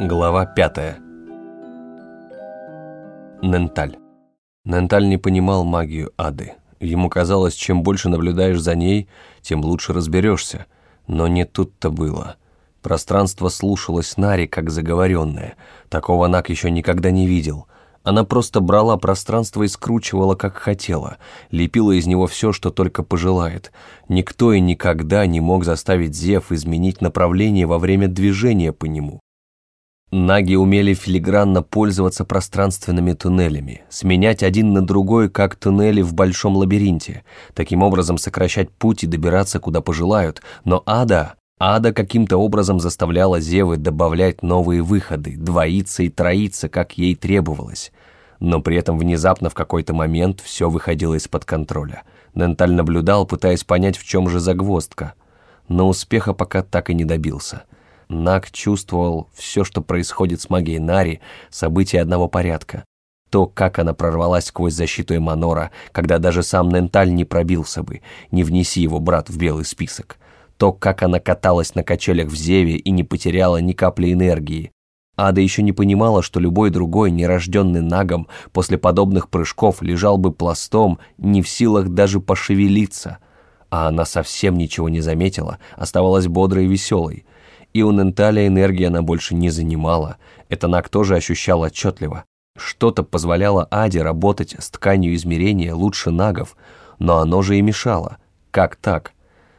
Глава 5 Ненталь Ненталь не понимал магию ады. Ему казалось, чем больше наблюдаешь за ней, тем лучше разберешься. Но не тут-то было. Пространство слушалось Нари, как заговоренное. Такого Нак еще никогда не видел. Она просто брала пространство и скручивала, как хотела, лепила из него все, что только пожелает. Никто и никогда не мог заставить Зев изменить направление во время движения по нему. Наги умели филигранно пользоваться пространственными туннелями, сменять один на другой, как туннели в большом лабиринте, таким образом сокращать путь и добираться, куда пожелают, но Ада... Ада каким-то образом заставляла Зевы добавлять новые выходы, двоиться и троиться, как ей требовалось. Но при этом внезапно в какой-то момент все выходило из-под контроля. Ненталь наблюдал, пытаясь понять, в чем же загвоздка. Но успеха пока так и не добился. Нак чувствовал все, что происходит с магией Нари, события одного порядка. То, как она прорвалась сквозь защиту Эманора, когда даже сам Ненталь не пробился бы, не внеси его брат в белый список. То, как она каталась на качелях в Зеве и не потеряла ни капли энергии. Ада еще не понимала, что любой другой, нерожденный нагом, после подобных прыжков лежал бы пластом, не в силах даже пошевелиться. А она совсем ничего не заметила, оставалась бодрой и веселой — и у Ненталя энергии она больше не занимала. Это Нак тоже ощущал отчетливо. Что-то позволяло Аде работать с тканью измерения лучше нагов, но оно же и мешало. Как так?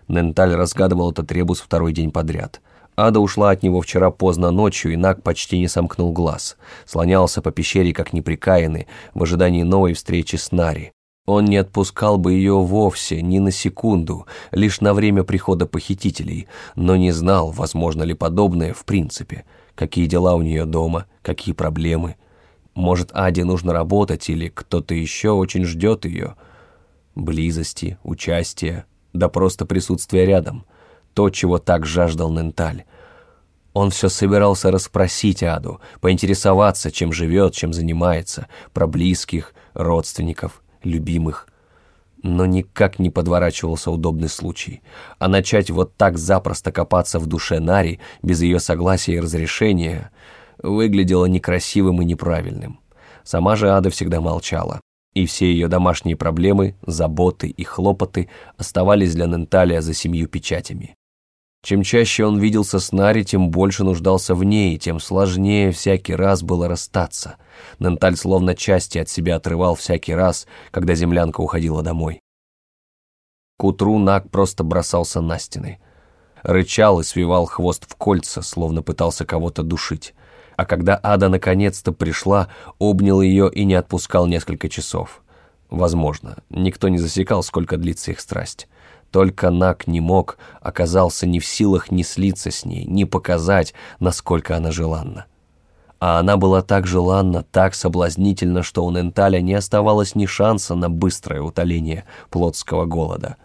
Ненталь разгадывал этот ребус второй день подряд. Ада ушла от него вчера поздно ночью, и Наг почти не сомкнул глаз. Слонялся по пещере, как неприкаянный, в ожидании новой встречи с Нари. Он не отпускал бы ее вовсе, ни на секунду, лишь на время прихода похитителей, но не знал, возможно ли подобное в принципе. Какие дела у нее дома, какие проблемы. Может, Аде нужно работать или кто-то еще очень ждет ее. Близости, участия, да просто присутствия рядом. То, чего так жаждал Ненталь. Он все собирался расспросить Аду, поинтересоваться, чем живет, чем занимается, про близких, родственников – любимых. Но никак не подворачивался удобный случай. А начать вот так запросто копаться в душе Нари без ее согласия и разрешения выглядело некрасивым и неправильным. Сама же Ада всегда молчала, и все ее домашние проблемы, заботы и хлопоты оставались для Ненталия за семью печатями. Чем чаще он виделся с Нари, тем больше нуждался в ней, тем сложнее всякий раз было расстаться. Ненталь словно части от себя отрывал всякий раз, когда землянка уходила домой. К утру Наг просто бросался на стены. Рычал и свивал хвост в кольца, словно пытался кого-то душить. А когда Ада наконец-то пришла, обнял ее и не отпускал несколько часов. Возможно, никто не засекал, сколько длится их страсть. Только Нак не мог, оказался не в силах ни слиться с ней, ни показать, насколько она желанна. А она была так желанна, так соблазнительна, что у Ненталя не оставалось ни шанса на быстрое утоление плотского голода.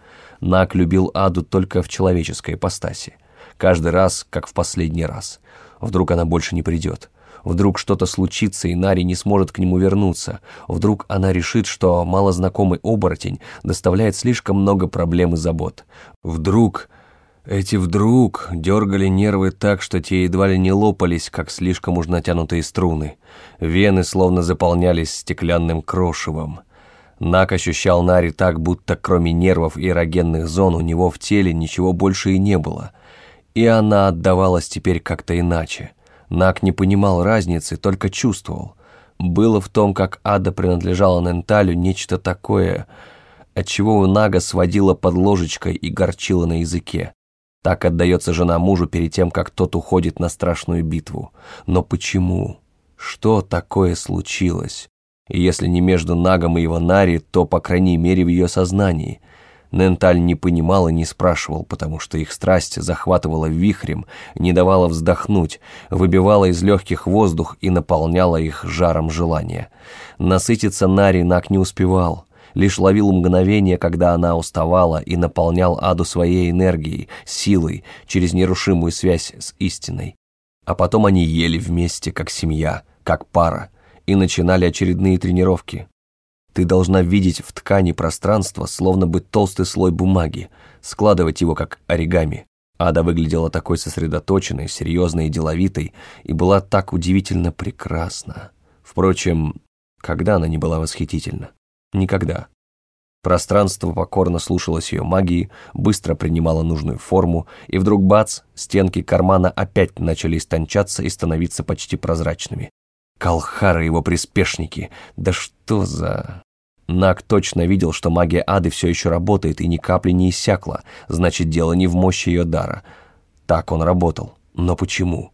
Нак любил Аду только в человеческой ипостаси. Каждый раз, как в последний раз. Вдруг она больше не придет. Вдруг что-то случится, и Нари не сможет к нему вернуться. Вдруг она решит, что малознакомый оборотень доставляет слишком много проблем и забот. Вдруг... Эти вдруг дергали нервы так, что те едва ли не лопались, как слишком уж натянутые струны. Вены словно заполнялись стеклянным крошевом. Нак ощущал Нари так, будто кроме нервов и эрогенных зон у него в теле ничего больше и не было. И она отдавалась теперь как-то иначе. Нак не понимал разницы, только чувствовал. Было в том, как ада принадлежала Ненталю, нечто такое, отчего у Нага сводила под ложечкой и горчила на языке. Так отдается жена мужу перед тем, как тот уходит на страшную битву. Но почему? Что такое случилось? Если не между Нагом и его Нари, то, по крайней мере, в ее сознании – Ненталь не понимал и не спрашивал, потому что их страсть захватывала вихрем, не давала вздохнуть, выбивала из легких воздух и наполняла их жаром желания. Насытиться Нари Нак не успевал, лишь ловил мгновение, когда она уставала и наполнял Аду своей энергией, силой, через нерушимую связь с истиной. А потом они ели вместе, как семья, как пара, и начинали очередные тренировки. Ты должна видеть в ткани пространство, словно бы толстый слой бумаги, складывать его как оригами. Ада выглядела такой сосредоточенной, серьезной и деловитой, и была так удивительно прекрасна. Впрочем, когда она не была восхитительна? Никогда. Пространство покорно слушалось ее магии, быстро принимало нужную форму, и вдруг бац, стенки кармана опять начали истончаться и становиться почти прозрачными. Калхары его приспешники, да что за... Нак точно видел, что магия ады все еще работает и ни капли не иссякла, значит, дело не в мощи ее дара. Так он работал. Но почему?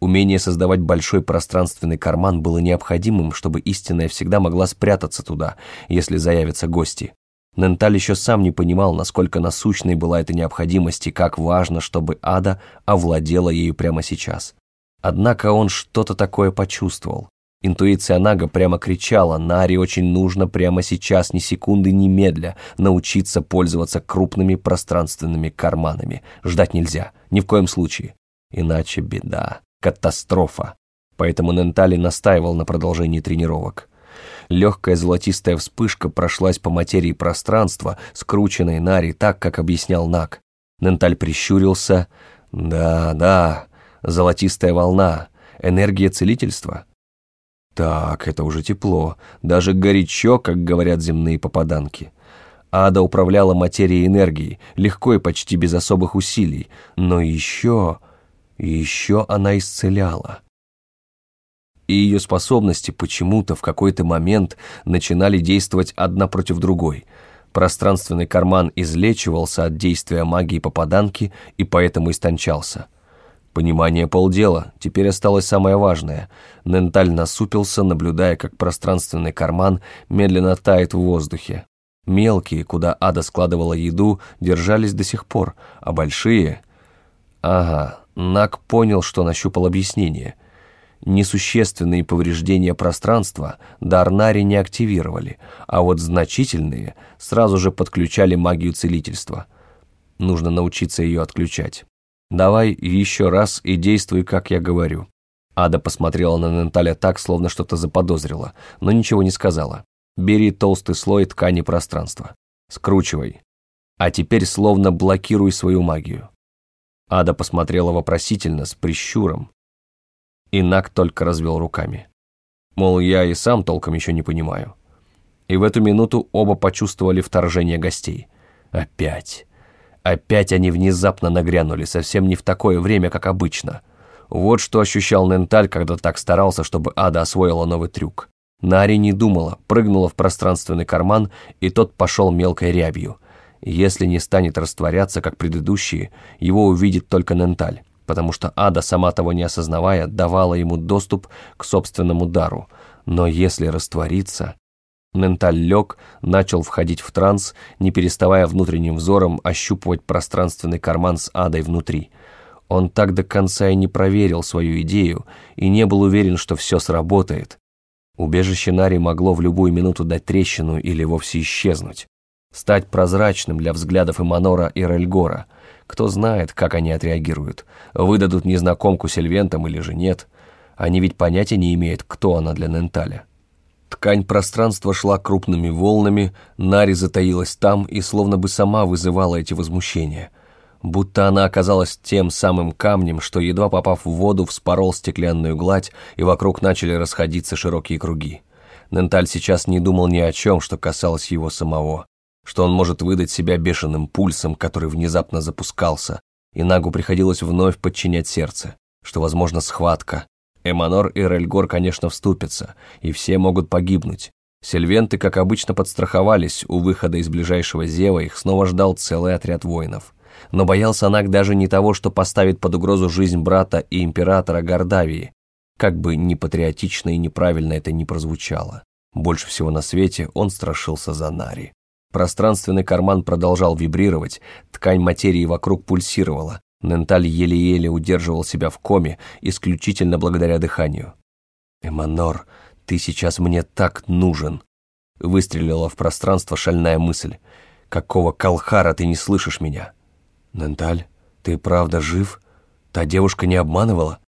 Умение создавать большой пространственный карман было необходимым, чтобы истинная всегда могла спрятаться туда, если заявятся гости. Ненталь еще сам не понимал, насколько насущной была эта необходимость и как важно, чтобы ада овладела ею прямо сейчас. Однако он что-то такое почувствовал. Интуиция Нага прямо кричала, Наре очень нужно прямо сейчас, ни секунды, ни медля, научиться пользоваться крупными пространственными карманами. Ждать нельзя, ни в коем случае. Иначе беда, катастрофа. Поэтому Нентали настаивал на продолжении тренировок. Легкая золотистая вспышка прошлась по материи пространства, скрученной Нари так, как объяснял Наг. Ненталь прищурился. Да, да, золотистая волна, энергия целительства — так, это уже тепло, даже горячо, как говорят земные попаданки. Ада управляла материей энергии, легко и почти без особых усилий, но еще, еще она исцеляла. И ее способности почему-то в какой-то момент начинали действовать одна против другой. Пространственный карман излечивался от действия магии попаданки и поэтому истончался – Понимание полдела, теперь осталось самое важное. Ненталь насупился, наблюдая, как пространственный карман медленно тает в воздухе. Мелкие, куда Ада складывала еду, держались до сих пор, а большие... Ага, Нак понял, что нащупал объяснение. Несущественные повреждения пространства Дарнари не активировали, а вот значительные сразу же подключали магию целительства. Нужно научиться ее отключать. «Давай еще раз и действуй, как я говорю». Ада посмотрела на Ненталя так, словно что-то заподозрила, но ничего не сказала. «Бери толстый слой ткани пространства. Скручивай. А теперь словно блокируй свою магию». Ада посмотрела вопросительно, с прищуром. Инак только развел руками. Мол, я и сам толком еще не понимаю. И в эту минуту оба почувствовали вторжение гостей. Опять. Опять они внезапно нагрянули, совсем не в такое время, как обычно. Вот что ощущал Ненталь, когда так старался, чтобы Ада освоила новый трюк. Нари не думала, прыгнула в пространственный карман, и тот пошел мелкой рябью. Если не станет растворяться, как предыдущие, его увидит только Ненталь, потому что Ада, сама того не осознавая, давала ему доступ к собственному дару. Но если раствориться... Менталь лег, начал входить в транс, не переставая внутренним взором ощупывать пространственный карман с адой внутри. Он так до конца и не проверил свою идею и не был уверен, что все сработает. Убежище Нари могло в любую минуту дать трещину или вовсе исчезнуть. Стать прозрачным для взглядов Эманора и Рельгора. Кто знает, как они отреагируют. Выдадут незнакомку Сильвентам или же нет. Они ведь понятия не имеют, кто она для Ненталя. Ткань пространства шла крупными волнами, Нари затаилась там и словно бы сама вызывала эти возмущения. Будто она оказалась тем самым камнем, что, едва попав в воду, вспорол стеклянную гладь, и вокруг начали расходиться широкие круги. Ненталь сейчас не думал ни о чем, что касалось его самого, что он может выдать себя бешеным пульсом, который внезапно запускался, и Нагу приходилось вновь подчинять сердце, что, возможно, схватка, Эманор и Рельгор, конечно, вступятся, и все могут погибнуть. Сильвенты, как обычно, подстраховались, у выхода из ближайшего зева их снова ждал целый отряд воинов. Но боялся Наг даже не того, что поставит под угрозу жизнь брата и императора Гордавии, как бы ни патриотично и неправильно это ни прозвучало. Больше всего на свете он страшился за Нари. Пространственный карман продолжал вибрировать, ткань материи вокруг пульсировала, Ненталь еле-еле удерживал себя в коме, исключительно благодаря дыханию. «Эманор, ты сейчас мне так нужен!» Выстрелила в пространство шальная мысль. «Какого колхара ты не слышишь меня?» «Ненталь, ты правда жив? Та девушка не обманывала?»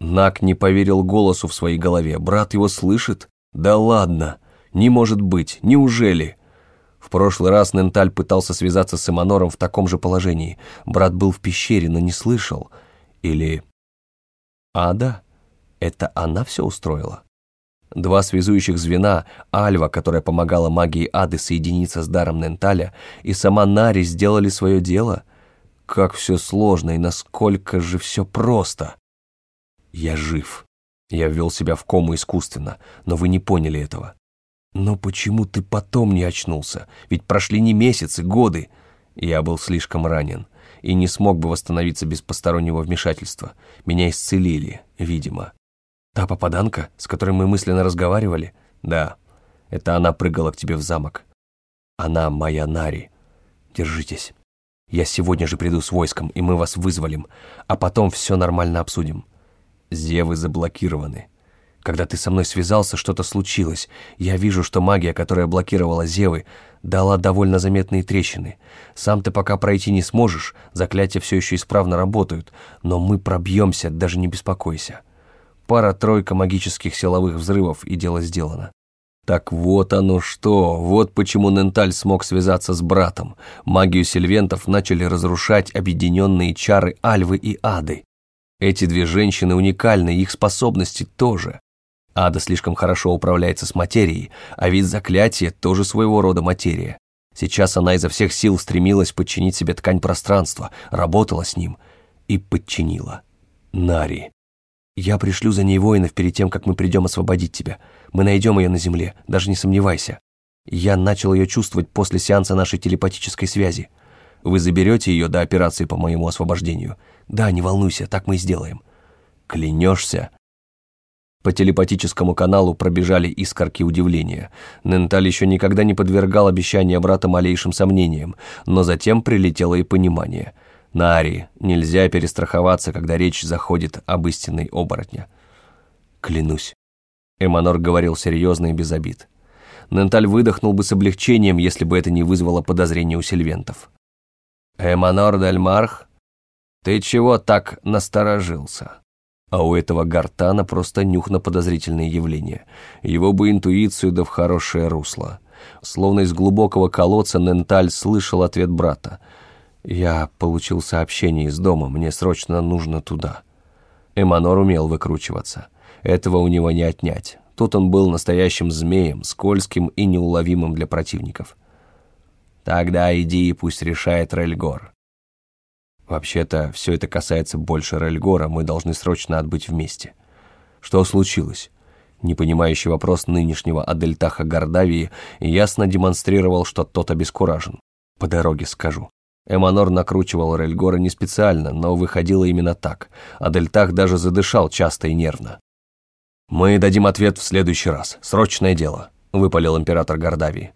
Нак не поверил голосу в своей голове. «Брат его слышит? Да ладно! Не может быть! Неужели?» В прошлый раз Ненталь пытался связаться с Эманором в таком же положении. Брат был в пещере, но не слышал. Или... Ада? Это она все устроила? Два связующих звена, Альва, которая помогала магии Ады соединиться с даром Ненталя, и сама Нари сделали свое дело? Как все сложно и насколько же все просто. Я жив. Я ввел себя в кому искусственно, но вы не поняли этого. Но почему ты потом не очнулся? Ведь прошли не месяцы, годы. Я был слишком ранен и не смог бы восстановиться без постороннего вмешательства. Меня исцелили, видимо. Та попаданка, с которой мы мысленно разговаривали? Да, это она прыгала к тебе в замок. Она моя Нари. Держитесь. Я сегодня же приду с войском, и мы вас вызволим, а потом все нормально обсудим. Зевы заблокированы. Когда ты со мной связался, что-то случилось. Я вижу, что магия, которая блокировала Зевы, дала довольно заметные трещины. Сам ты пока пройти не сможешь, заклятия все еще исправно работают, но мы пробьемся, даже не беспокойся. Пара-тройка магических силовых взрывов, и дело сделано. Так вот оно что, вот почему Ненталь смог связаться с братом. Магию сильвентов начали разрушать объединенные чары Альвы и Ады. Эти две женщины уникальны, их способности тоже. Ада слишком хорошо управляется с материей, а ведь заклятие тоже своего рода материя. Сейчас она изо всех сил стремилась подчинить себе ткань пространства, работала с ним и подчинила. Нари. Я пришлю за ней воинов перед тем, как мы придем освободить тебя. Мы найдем ее на земле, даже не сомневайся. Я начал ее чувствовать после сеанса нашей телепатической связи. Вы заберете ее до операции по моему освобождению? Да, не волнуйся, так мы и сделаем. Клянешься?» По телепатическому каналу пробежали искорки удивления. Ненталь еще никогда не подвергал обещания брата малейшим сомнениям, но затем прилетело и понимание – Нари, нельзя перестраховаться, когда речь заходит об истинной оборотне. Клянусь. Эманор говорил серьезно и без обид. Ненталь выдохнул бы с облегчением, если бы это не вызвало подозрений у сильвентов. «Эманор Дальмарх, ты чего так насторожился?» А у этого гортана просто нюх на подозрительные явления. Его бы интуицию да в хорошее русло. Словно из глубокого колодца Ненталь слышал ответ брата – «Я получил сообщение из дома, мне срочно нужно туда». Эманор умел выкручиваться. Этого у него не отнять. Тут он был настоящим змеем, скользким и неуловимым для противников. «Тогда иди и пусть решает Рельгор». «Вообще-то, все это касается больше Рельгора, мы должны срочно отбыть вместе». «Что случилось?» Непонимающий вопрос нынешнего Адельтаха Гордавии ясно демонстрировал, что тот обескуражен. «По дороге скажу». Эманор накручивал Рельгора не специально, но выходило именно так. А Дельтах даже задышал часто и нервно. «Мы дадим ответ в следующий раз. Срочное дело», — выпалил император Гордавии.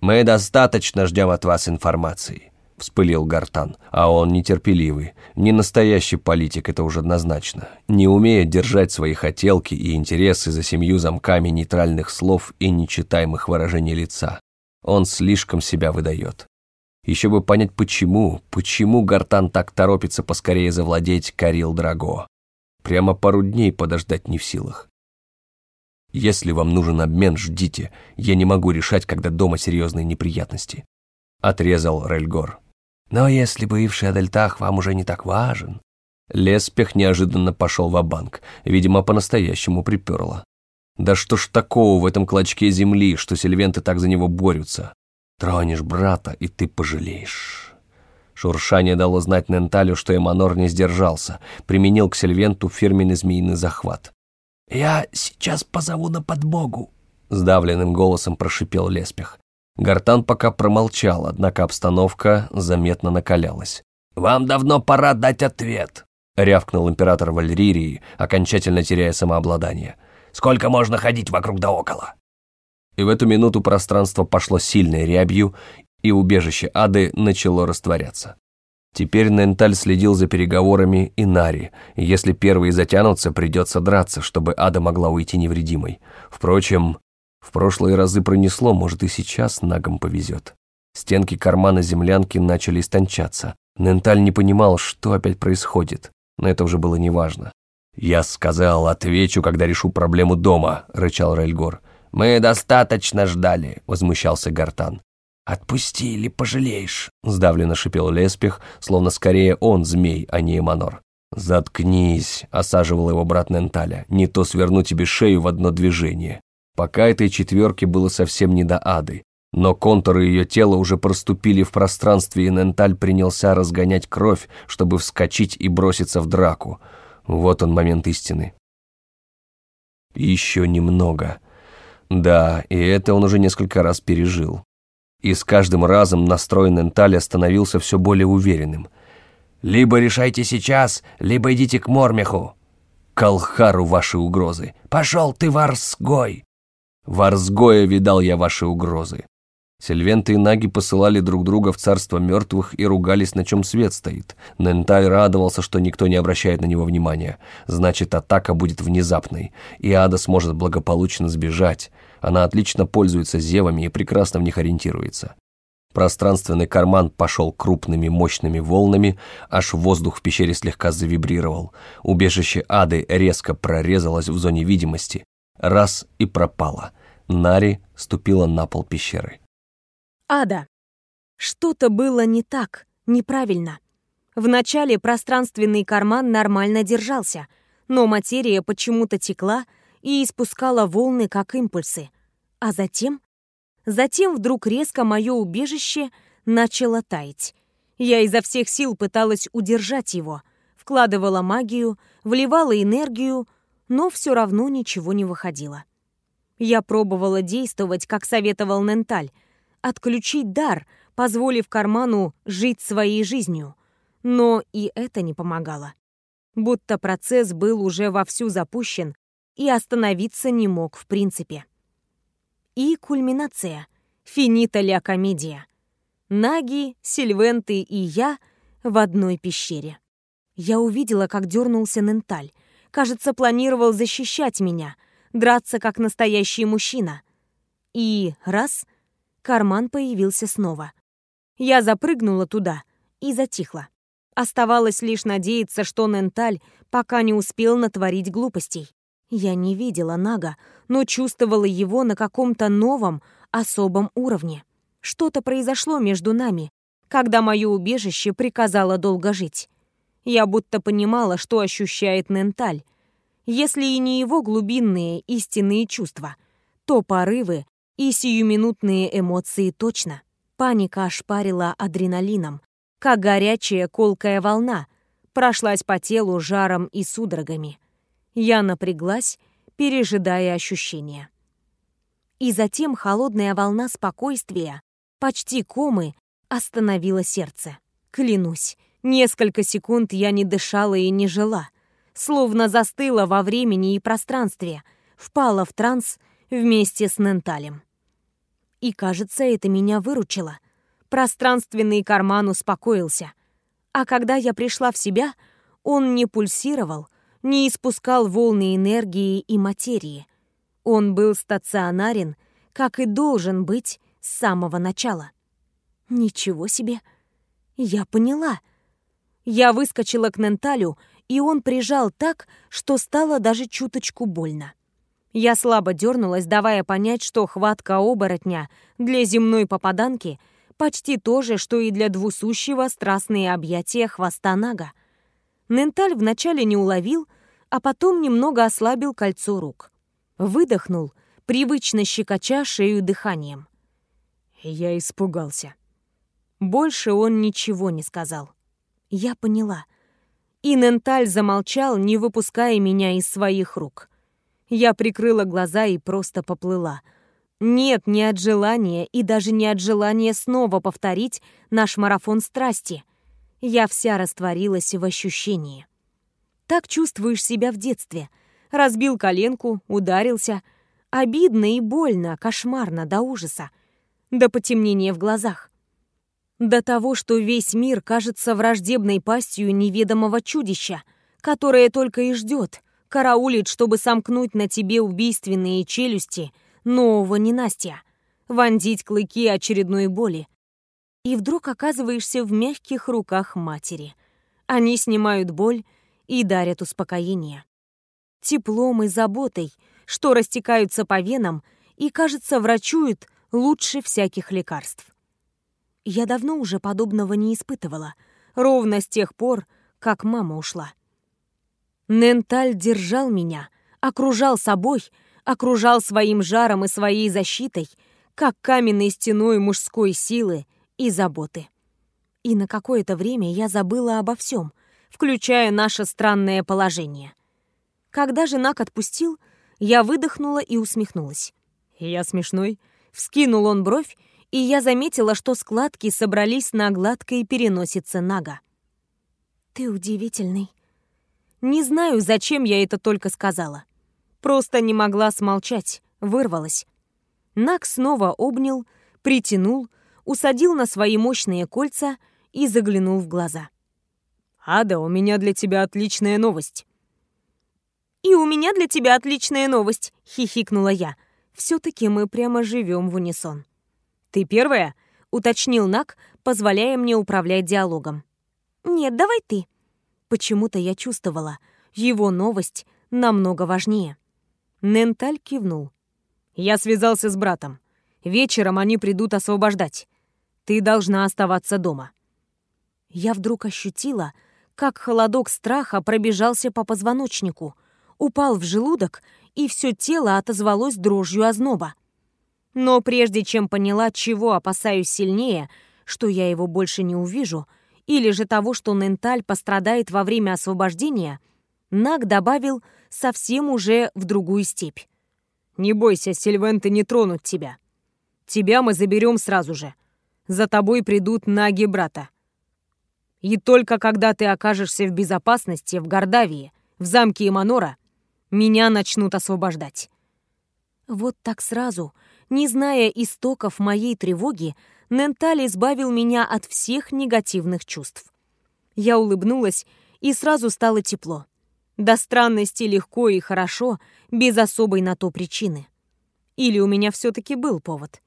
«Мы достаточно ждем от вас информации», — вспылил Гартан. А он нетерпеливый, не настоящий политик, это уже однозначно. Не умеет держать свои хотелки и интересы за семью замками нейтральных слов и нечитаемых выражений лица. Он слишком себя выдает. Еще бы понять, почему, почему Гартан так торопится поскорее завладеть Карил Драго. Прямо пару дней подождать не в силах. Если вам нужен обмен, ждите. Я не могу решать, когда дома серьезные неприятности. Отрезал Рельгор. Но если бывший Адельтах вам уже не так важен... Леспех неожиданно пошел в банк видимо, по-настоящему приперло. Да что ж такого в этом клочке земли, что сильвенты так за него борются? Тронешь брата, и ты пожалеешь. Шуршание дало знать Ненталю, что Эманор не сдержался, применил к Сильвенту фирменный змеиный захват. «Я сейчас позову на подбогу», — сдавленным голосом прошипел Леспех. Гартан пока промолчал, однако обстановка заметно накалялась. «Вам давно пора дать ответ», — рявкнул император Вальририи, окончательно теряя самообладание. «Сколько можно ходить вокруг да около?» И в эту минуту пространство пошло сильной рябью, и убежище Ады начало растворяться. Теперь Ненталь следил за переговорами и Нари, и если первые затянутся, придется драться, чтобы Ада могла уйти невредимой. Впрочем, в прошлые разы пронесло, может и сейчас нагом повезет. Стенки кармана землянки начали истончаться. Ненталь не понимал, что опять происходит, но это уже было неважно. «Я сказал, отвечу, когда решу проблему дома», — рычал Рельгор. «Мы достаточно ждали», — возмущался Гартан. «Отпусти или пожалеешь», — сдавленно шипел Леспих, словно скорее он змей, а не Эманор. «Заткнись», — осаживал его брат Ненталя, «не то сверну тебе шею в одно движение». Пока этой четверке было совсем не до ады, но контуры ее тела уже проступили в пространстве, и Ненталь принялся разгонять кровь, чтобы вскочить и броситься в драку. Вот он момент истины. Еще немного. Да, и это он уже несколько раз пережил. И с каждым разом настрой Ненталя становился все более уверенным. «Либо решайте сейчас, либо идите к Мормеху!» «Калхару ваши угрозы! Пошел ты, Варсгой!» «Варсгоя видал я ваши угрозы!» Сильвенты и Наги посылали друг друга в царство мертвых и ругались, на чем свет стоит. Ненталь радовался, что никто не обращает на него внимания. Значит, атака будет внезапной, и Ада сможет благополучно сбежать. Она отлично пользуется зевами и прекрасно в них ориентируется. Пространственный карман пошел крупными мощными волнами, аж воздух в пещере слегка завибрировал. Убежище Ады резко прорезалось в зоне видимости. Раз и пропало. Нари ступила на пол пещеры. Ада. Что-то было не так, неправильно. Вначале пространственный карман нормально держался, но материя почему-то текла и испускала волны, как импульсы. А затем... Затем вдруг резко мое убежище начало таять. Я изо всех сил пыталась удержать его, вкладывала магию, вливала энергию, но все равно ничего не выходило. Я пробовала действовать, как советовал Ненталь, отключить дар, позволив карману жить своей жизнью. Но и это не помогало. Будто процесс был уже вовсю запущен и остановиться не мог в принципе. И кульминация. Финита ля комедия. Наги, Сильвенты и я в одной пещере. Я увидела, как дернулся Ненталь. Кажется, планировал защищать меня, драться как настоящий мужчина. И раз — карман появился снова. Я запрыгнула туда и затихла. Оставалось лишь надеяться, что Ненталь пока не успел натворить глупостей. Я не видела Нага, но чувствовала его на каком-то новом, особом уровне. Что-то произошло между нами, когда мое убежище приказало долго жить. Я будто понимала, что ощущает Ненталь. Если и не его глубинные истинные чувства, то порывы и сиюминутные эмоции точно. Паника ошпарила адреналином, как горячая колкая волна, прошлась по телу жаром и судорогами. Я напряглась, пережидая ощущения. И затем холодная волна спокойствия, почти комы, остановила сердце. Клянусь, несколько секунд я не дышала и не жила, словно застыла во времени и пространстве, впала в транс вместе с Ненталем. И, кажется, это меня выручило. Пространственный карман успокоился. А когда я пришла в себя, он не пульсировал, не испускал волны энергии и материи. Он был стационарен, как и должен быть с самого начала. Ничего себе! Я поняла. Я выскочила к Ненталю, и он прижал так, что стало даже чуточку больно. Я слабо дернулась, давая понять, что хватка оборотня для земной попаданки почти то же, что и для двусущего страстные объятия хвоста Нага. Ненталь вначале не уловил, а потом немного ослабил кольцо рук. Выдохнул, привычно щекоча шею дыханием. Я испугался. Больше он ничего не сказал. Я поняла. И Ненталь замолчал, не выпуская меня из своих рук. Я прикрыла глаза и просто поплыла. Нет, не от желания и даже не от желания снова повторить наш марафон страсти. Я вся растворилась в ощущении. Так чувствуешь себя в детстве. Разбил коленку, ударился. Обидно и больно, кошмарно, до ужаса. До потемнения в глазах. До того, что весь мир кажется враждебной пастью неведомого чудища, которое только и ждет, караулит, чтобы сомкнуть на тебе убийственные челюсти нового ненастья, вонзить клыки очередной боли. И вдруг оказываешься в мягких руках матери. Они снимают боль, и дарят успокоение. Теплом и заботой, что растекаются по венам и, кажется, врачуют лучше всяких лекарств. Я давно уже подобного не испытывала, ровно с тех пор, как мама ушла. Ненталь держал меня, окружал собой, окружал своим жаром и своей защитой, как каменной стеной мужской силы и заботы. И на какое-то время я забыла обо всем, включая наше странное положение. Когда же Нак отпустил, я выдохнула и усмехнулась. «Я смешной?» Вскинул он бровь, и я заметила, что складки собрались на гладкой переносице Нага. «Ты удивительный». Не знаю, зачем я это только сказала. Просто не могла смолчать, вырвалась. Наг снова обнял, притянул, усадил на свои мощные кольца и заглянул в глаза. «Ада, у меня для тебя отличная новость». «И у меня для тебя отличная новость», — хихикнула я. «Все-таки мы прямо живем в унисон». «Ты первая?» — уточнил Нак, позволяя мне управлять диалогом. «Нет, давай ты». Почему-то я чувствовала, его новость намного важнее. Ненталь кивнул. «Я связался с братом. Вечером они придут освобождать. Ты должна оставаться дома». Я вдруг ощутила, как холодок страха пробежался по позвоночнику, упал в желудок, и все тело отозвалось дрожью озноба. Но прежде чем поняла, чего опасаюсь сильнее, что я его больше не увижу, или же того, что Ненталь пострадает во время освобождения, Наг добавил совсем уже в другую степь. «Не бойся, Сильвенты не тронут тебя. Тебя мы заберем сразу же. За тобой придут наги брата. И только когда ты окажешься в безопасности в Гордавии, в замке Иманора, меня начнут освобождать». Вот так сразу, не зная истоков моей тревоги, Ненталь избавил меня от всех негативных чувств. Я улыбнулась, и сразу стало тепло. До странности легко и хорошо, без особой на то причины. Или у меня все-таки был повод.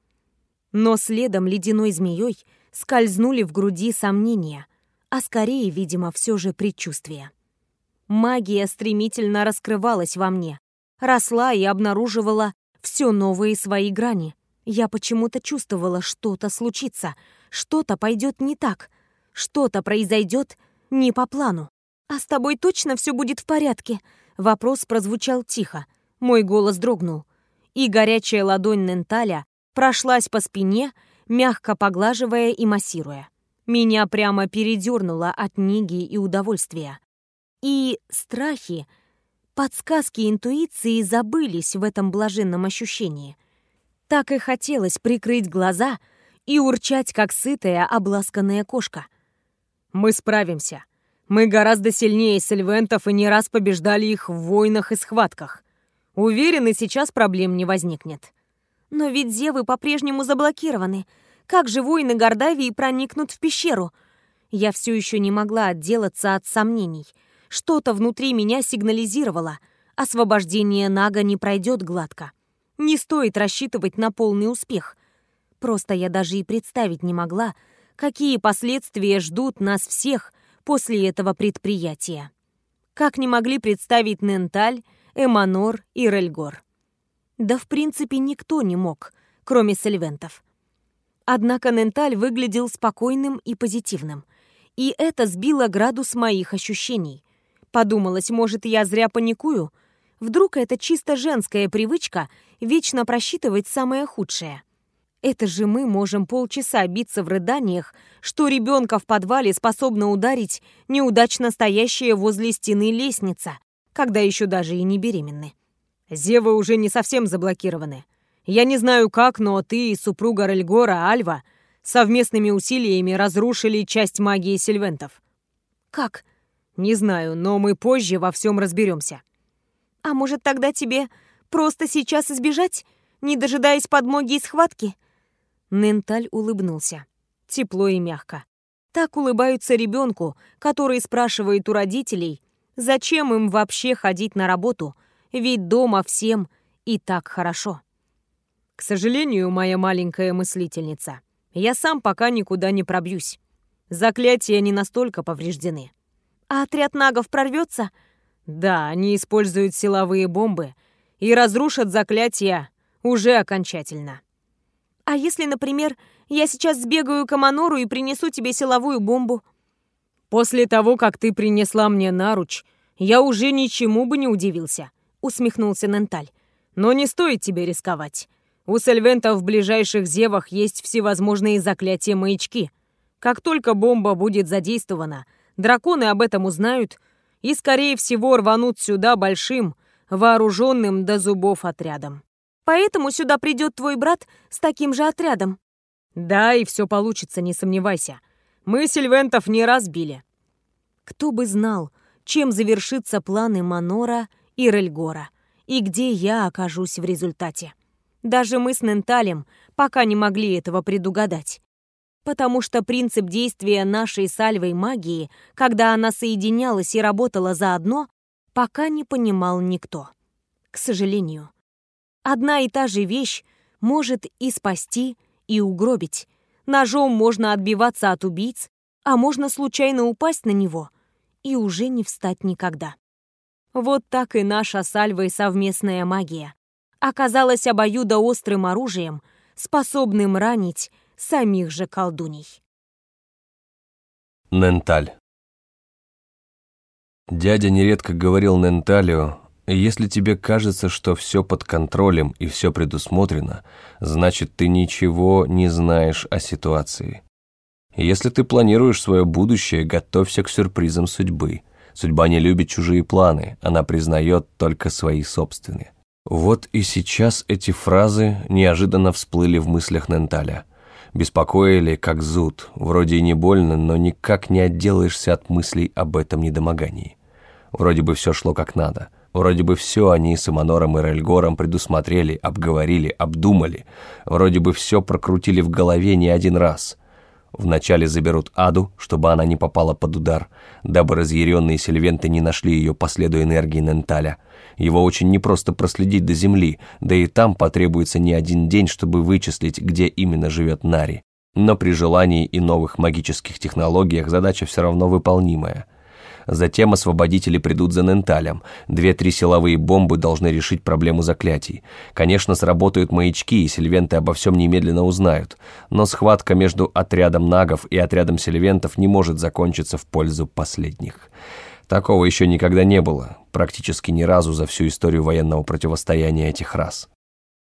Но следом ледяной змеей скользнули в груди сомнения, а скорее, видимо, все же предчувствия. Магия стремительно раскрывалась во мне, росла и обнаруживала все новые свои грани. Я почему-то чувствовала, что-то случится, что-то пойдет не так, что-то произойдет не по плану. «А с тобой точно все будет в порядке?» Вопрос прозвучал тихо. Мой голос дрогнул. И горячая ладонь Ненталя прошлась по спине, мягко поглаживая и массируя. Меня прямо передернуло от неги и удовольствия. И страхи, подсказки интуиции забылись в этом блаженном ощущении. Так и хотелось прикрыть глаза и урчать, как сытая, обласканная кошка. «Мы справимся», мы гораздо сильнее сельвентов и не раз побеждали их в войнах и схватках. Уверены, сейчас проблем не возникнет. Но ведь зевы по-прежнему заблокированы. Как же воины Гордавии проникнут в пещеру? Я все еще не могла отделаться от сомнений. Что-то внутри меня сигнализировало. Освобождение Нага не пройдет гладко. Не стоит рассчитывать на полный успех. Просто я даже и представить не могла, какие последствия ждут нас всех — после этого предприятия. Как не могли представить Ненталь, Эманор и Рельгор. Да в принципе никто не мог, кроме сельвентов. Однако Ненталь выглядел спокойным и позитивным, и это сбило градус моих ощущений. Подумалось, может, я зря паникую? Вдруг это чисто женская привычка вечно просчитывать самое худшее? Это же мы можем полчаса биться в рыданиях, что ребенка в подвале способна ударить неудачно стоящая возле стены лестница, когда еще даже и не беременны. Зевы уже не совсем заблокированы. Я не знаю как, но ты и супруга Рельгора, Альва, совместными усилиями разрушили часть магии сильвентов. Как? Не знаю, но мы позже во всем разберемся. А может тогда тебе просто сейчас избежать, не дожидаясь подмоги и схватки? Ненталь улыбнулся. Тепло и мягко. Так улыбаются ребенку, который спрашивает у родителей, зачем им вообще ходить на работу, ведь дома всем и так хорошо. К сожалению, моя маленькая мыслительница, я сам пока никуда не пробьюсь. Заклятия не настолько повреждены. А отряд нагов прорвется? Да, они используют силовые бомбы и разрушат заклятия уже окончательно. А если, например, я сейчас сбегаю к Аманору и принесу тебе силовую бомбу?» «После того, как ты принесла мне наруч, я уже ничему бы не удивился», — усмехнулся Ненталь. «Но не стоит тебе рисковать. У сельвентов в ближайших зевах есть всевозможные заклятия-маячки. Как только бомба будет задействована, драконы об этом узнают и, скорее всего, рванут сюда большим, вооруженным до зубов отрядом. Поэтому сюда придет твой брат с таким же отрядом. Да, и все получится, не сомневайся. Мы сельвентов не разбили. Кто бы знал, чем завершится планы Манора и Рельгора, и где я окажусь в результате. Даже мы с Ненталем пока не могли этого предугадать. Потому что принцип действия нашей сальвой магии, когда она соединялась и работала заодно, пока не понимал никто. К сожалению. Одна и та же вещь может и спасти, и угробить. Ножом можно отбиваться от убийц, а можно случайно упасть на него и уже не встать никогда. Вот так и наша с Альвой совместная магия оказалась обоюдоострым оружием, способным ранить самих же колдуней. Ненталь Дядя нередко говорил Ненталио, если тебе кажется, что все под контролем и все предусмотрено, значит, ты ничего не знаешь о ситуации. Если ты планируешь свое будущее, готовься к сюрпризам судьбы. Судьба не любит чужие планы, она признает только свои собственные. Вот и сейчас эти фразы неожиданно всплыли в мыслях Ненталя. Беспокоили, как зуд, вроде и не больно, но никак не отделаешься от мыслей об этом недомогании. Вроде бы все шло как надо – Вроде бы все они с Иманором и Рельгором предусмотрели, обговорили, обдумали. Вроде бы все прокрутили в голове не один раз. Вначале заберут Аду, чтобы она не попала под удар, дабы разъяренные сельвенты не нашли ее по следу энергии Ненталя. Его очень непросто проследить до земли, да и там потребуется не один день, чтобы вычислить, где именно живет Нари. Но при желании и новых магических технологиях задача все равно выполнимая – Затем освободители придут за Ненталем. Две-три силовые бомбы должны решить проблему заклятий. Конечно, сработают маячки, и сельвенты обо всем немедленно узнают. Но схватка между отрядом нагов и отрядом сельвентов не может закончиться в пользу последних. Такого еще никогда не было, практически ни разу за всю историю военного противостояния этих рас.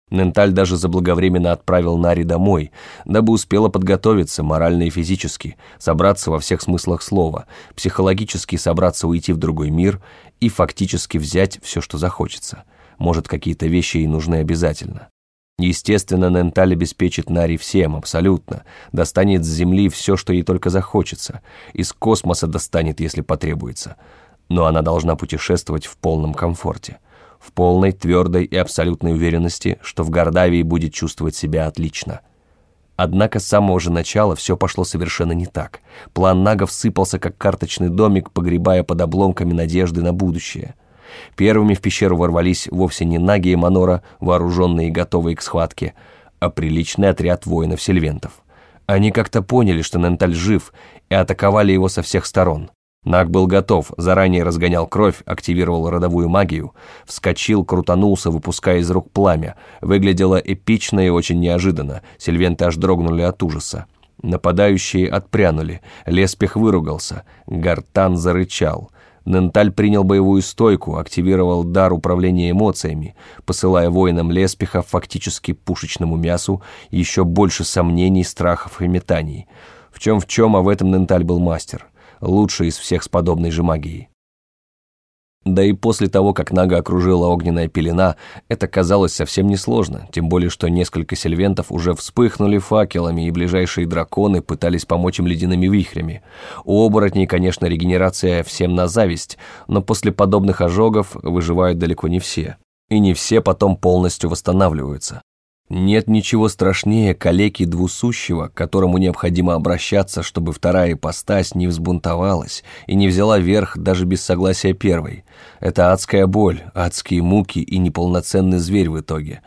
Ненталь даже заблаговременно отправил Нари домой, дабы успела подготовиться морально и физически, собраться во всех смыслах слова, психологически собраться уйти в другой мир и фактически взять все, что захочется. Может, какие-то вещи ей нужны обязательно. Естественно, Ненталь обеспечит Нари всем, абсолютно. Достанет с Земли все, что ей только захочется. Из космоса достанет, если потребуется. Но она должна путешествовать в полном комфорте в полной, твердой и абсолютной уверенности, что в Гордавии будет чувствовать себя отлично. Однако с самого же начала все пошло совершенно не так. План нагов сыпался, как карточный домик, погребая под обломками надежды на будущее. Первыми в пещеру ворвались вовсе не наги и Манора, вооруженные и готовые к схватке, а приличный отряд воинов-сельвентов. Они как-то поняли, что Ненталь жив, и атаковали его со всех сторон. Наг был готов, заранее разгонял кровь, активировал родовую магию, вскочил, крутанулся, выпуская из рук пламя. Выглядело эпично и очень неожиданно, сельвенты аж дрогнули от ужаса. Нападающие отпрянули, Леспех выругался, Гартан зарычал. Ненталь принял боевую стойку, активировал дар управления эмоциями, посылая воинам Леспеха фактически пушечному мясу еще больше сомнений, страхов и метаний. В чем в чем, а в этом Ненталь был мастер лучший из всех с подобной же магией. Да и после того, как Нага окружила огненная пелена, это казалось совсем несложно, тем более, что несколько сельвентов уже вспыхнули факелами, и ближайшие драконы пытались помочь им ледяными вихрями. У оборотней, конечно, регенерация всем на зависть, но после подобных ожогов выживают далеко не все. И не все потом полностью восстанавливаются. Нет ничего страшнее калеки двусущего, к которому необходимо обращаться, чтобы вторая ипостась не взбунтовалась и не взяла верх даже без согласия первой. Это адская боль, адские муки и неполноценный зверь в итоге.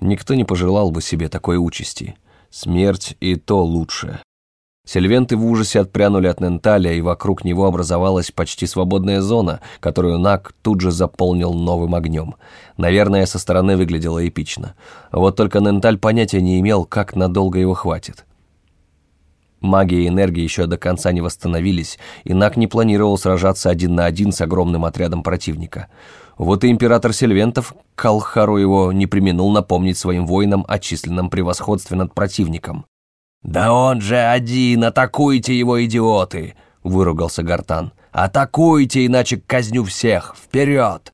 Никто не пожелал бы себе такой участи. Смерть и то лучше. Сильвенты в ужасе отпрянули от Ненталя, и вокруг него образовалась почти свободная зона, которую Нак тут же заполнил новым огнем. Наверное, со стороны выглядело эпично. Вот только Ненталь понятия не имел, как надолго его хватит. Магия и энергия еще до конца не восстановились, и Нак не планировал сражаться один на один с огромным отрядом противника. Вот и император Сильвентов, Калхару его, не применул напомнить своим воинам о численном превосходстве над противником. «Да он же один! Атакуйте его, идиоты!» — выругался Гартан. «Атакуйте, иначе казню всех! Вперед!»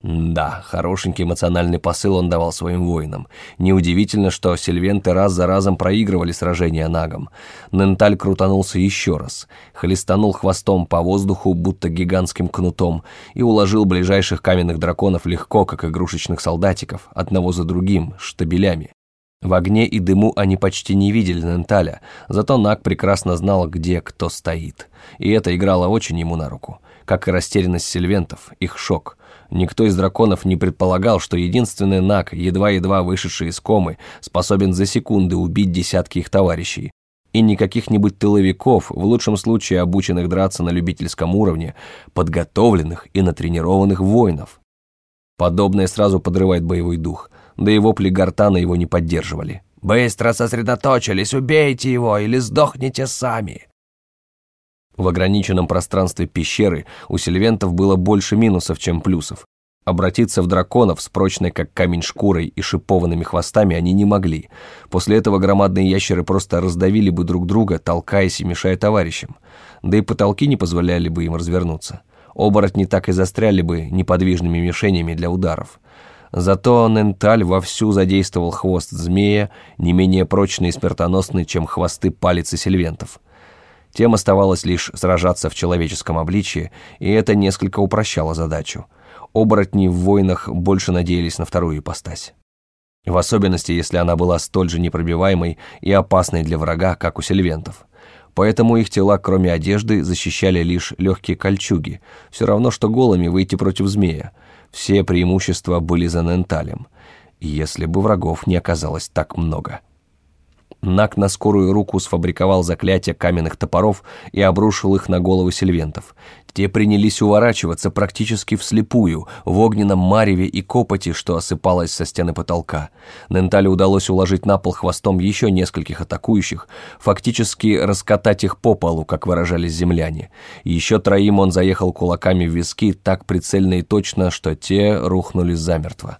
Да, хорошенький эмоциональный посыл он давал своим воинам. Неудивительно, что сильвенты раз за разом проигрывали сражения нагом. Ненталь крутанулся еще раз, хлестанул хвостом по воздуху, будто гигантским кнутом, и уложил ближайших каменных драконов легко, как игрушечных солдатиков, одного за другим, штабелями. В огне и дыму они почти не видели Ненталя, зато Наг прекрасно знал, где кто стоит. И это играло очень ему на руку. Как и растерянность сильвентов, их шок. Никто из драконов не предполагал, что единственный Наг, едва-едва вышедший из комы, способен за секунды убить десятки их товарищей. И не каких-нибудь тыловиков, в лучшем случае обученных драться на любительском уровне, подготовленных и натренированных воинов. Подобное сразу подрывает боевой дух – да и вопли гортана его не поддерживали. «Быстро сосредоточились, убейте его или сдохните сами!» В ограниченном пространстве пещеры у сильвентов было больше минусов, чем плюсов. Обратиться в драконов с прочной как камень шкурой и шипованными хвостами они не могли. После этого громадные ящеры просто раздавили бы друг друга, толкаясь и мешая товарищам. Да и потолки не позволяли бы им развернуться. Оборотни так и застряли бы неподвижными мишенями для ударов. Зато Ненталь вовсю задействовал хвост змея, не менее прочный и смертоносный, чем хвосты палец и сильвентов. Тем оставалось лишь сражаться в человеческом обличье, и это несколько упрощало задачу. Оборотни в войнах больше надеялись на вторую ипостась. В особенности, если она была столь же непробиваемой и опасной для врага, как у сильвентов. Поэтому их тела, кроме одежды, защищали лишь легкие кольчуги, все равно, что голыми выйти против змея, все преимущества были за Ненталем, если бы врагов не оказалось так много. Нак на скорую руку сфабриковал заклятия каменных топоров и обрушил их на головы сильвентов. Те принялись уворачиваться практически вслепую, в огненном мареве и копоти, что осыпалось со стены потолка. Нентале удалось уложить на пол хвостом еще нескольких атакующих, фактически раскатать их по полу, как выражались земляне. Еще троим он заехал кулаками в виски так прицельно и точно, что те рухнули замертво.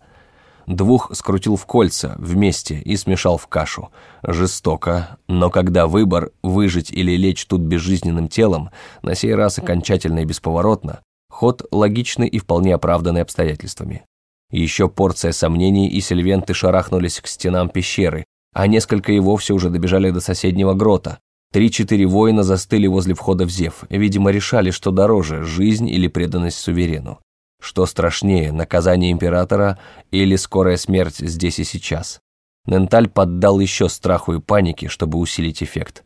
Двух скрутил в кольца вместе и смешал в кашу. Жестоко, но когда выбор выжить или лечь тут безжизненным телом, на сей раз окончательно и бесповоротно, ход логичный и вполне оправданный обстоятельствами. Еще порция сомнений, и сильвенты шарахнулись к стенам пещеры, а несколько и вовсе уже добежали до соседнего грота. Три-четыре воина застыли возле входа в Зев, видимо, решали, что дороже – жизнь или преданность суверену. Что страшнее, наказание императора или скорая смерть здесь и сейчас? Ненталь поддал еще страху и панике, чтобы усилить эффект.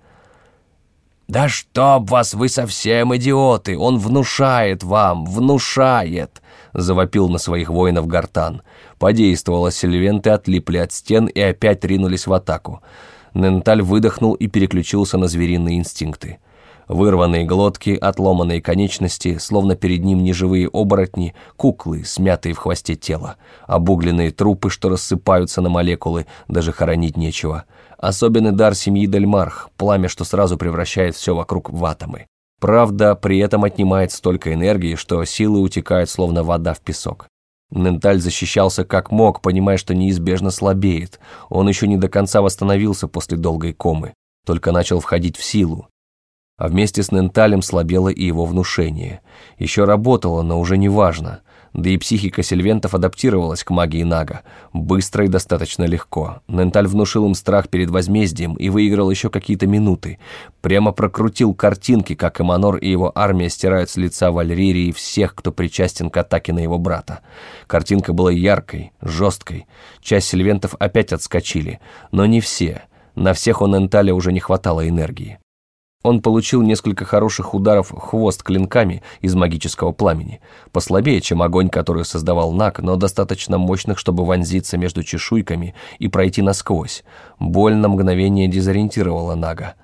«Да чтоб вас, вы совсем идиоты! Он внушает вам, внушает!» Завопил на своих воинов Гартан. Подействовало, сильвенты отлипли от стен и опять ринулись в атаку. Ненталь выдохнул и переключился на звериные инстинкты. Вырванные глотки, отломанные конечности, словно перед ним неживые оборотни, куклы, смятые в хвосте тела, обугленные трупы, что рассыпаются на молекулы, даже хоронить нечего. Особенный дар семьи Дельмарх, пламя, что сразу превращает все вокруг в атомы. Правда, при этом отнимает столько энергии, что силы утекают, словно вода в песок. Ненталь защищался как мог, понимая, что неизбежно слабеет. Он еще не до конца восстановился после долгой комы, только начал входить в силу. А вместе с Ненталем слабело и его внушение. Еще работало, но уже не важно. Да и психика сильвентов адаптировалась к магии Нага. Быстро и достаточно легко. Ненталь внушил им страх перед возмездием и выиграл еще какие-то минуты. Прямо прокрутил картинки, как Эманор и его армия стирают с лица Вальририи всех, кто причастен к атаке на его брата. Картинка была яркой, жесткой. Часть сильвентов опять отскочили, но не все. На всех у Ненталя уже не хватало энергии. Он получил несколько хороших ударов хвост клинками из магического пламени, послабее, чем огонь, который создавал Нак, но достаточно мощных, чтобы вонзиться между чешуйками и пройти насквозь. Боль на мгновение дезориентировала Нага.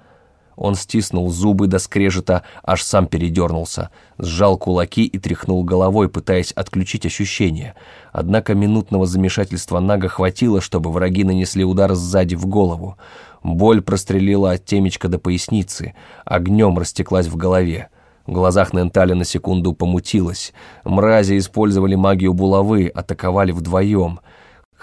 Он стиснул зубы до скрежета, аж сам передернулся, сжал кулаки и тряхнул головой, пытаясь отключить ощущения. Однако минутного замешательства Нага хватило, чтобы враги нанесли удар сзади в голову. Боль прострелила от темечка до поясницы, огнем растеклась в голове. В глазах Ненталя на секунду помутилось. Мрази использовали магию булавы, атаковали вдвоем —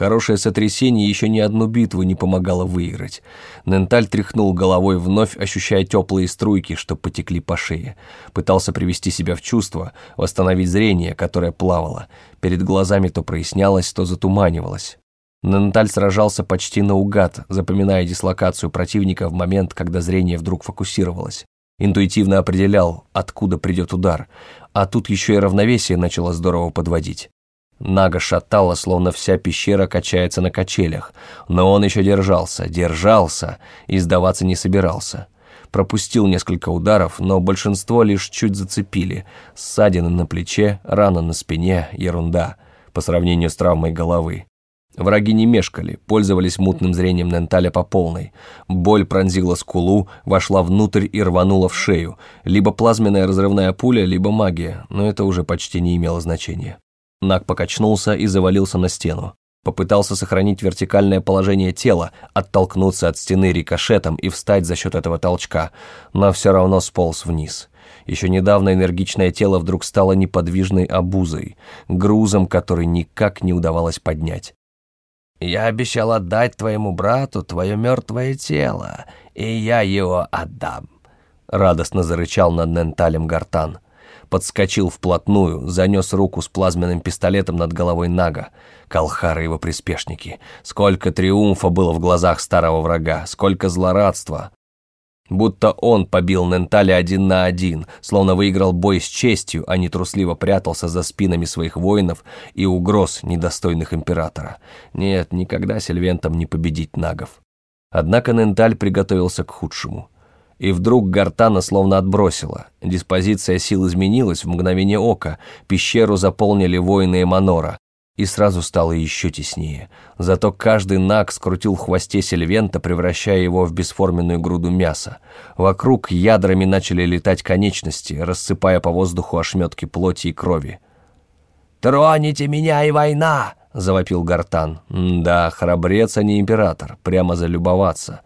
Хорошее сотрясение еще ни одну битву не помогало выиграть. Ненталь тряхнул головой вновь, ощущая теплые струйки, что потекли по шее. Пытался привести себя в чувство, восстановить зрение, которое плавало. Перед глазами то прояснялось, то затуманивалось. Ненталь сражался почти наугад, запоминая дислокацию противника в момент, когда зрение вдруг фокусировалось. Интуитивно определял, откуда придет удар, а тут еще и равновесие начало здорово подводить. Нага шатало, словно вся пещера качается на качелях, но он еще держался, держался и сдаваться не собирался. Пропустил несколько ударов, но большинство лишь чуть зацепили. Ссадины на плече, рана на спине, ерунда, по сравнению с травмой головы. Враги не мешкали, пользовались мутным зрением Ненталя по полной. Боль пронзила скулу, вошла внутрь и рванула в шею. Либо плазменная разрывная пуля, либо магия, но это уже почти не имело значения. Наг покачнулся и завалился на стену. Попытался сохранить вертикальное положение тела, оттолкнуться от стены рикошетом и встать за счет этого толчка, но все равно сполз вниз. Еще недавно энергичное тело вдруг стало неподвижной обузой, грузом, который никак не удавалось поднять. «Я обещал отдать твоему брату твое мертвое тело, и я его отдам», — радостно зарычал над Ненталем Гартан подскочил вплотную, занес руку с плазменным пистолетом над головой Нага. Калхар и его приспешники. Сколько триумфа было в глазах старого врага, сколько злорадства. Будто он побил Нентали один на один, словно выиграл бой с честью, а не трусливо прятался за спинами своих воинов и угроз недостойных императора. Нет, никогда Сильвентам не победить нагов. Однако Ненталь приготовился к худшему и вдруг гортана словно отбросила. Диспозиция сил изменилась в мгновение ока, пещеру заполнили воины Эманора, и сразу стало еще теснее. Зато каждый наг скрутил в хвосте Сильвента, превращая его в бесформенную груду мяса. Вокруг ядрами начали летать конечности, рассыпая по воздуху ошметки плоти и крови. «Троните меня и война!» — завопил Гартан. «Да, храбрец, а не император, прямо залюбоваться».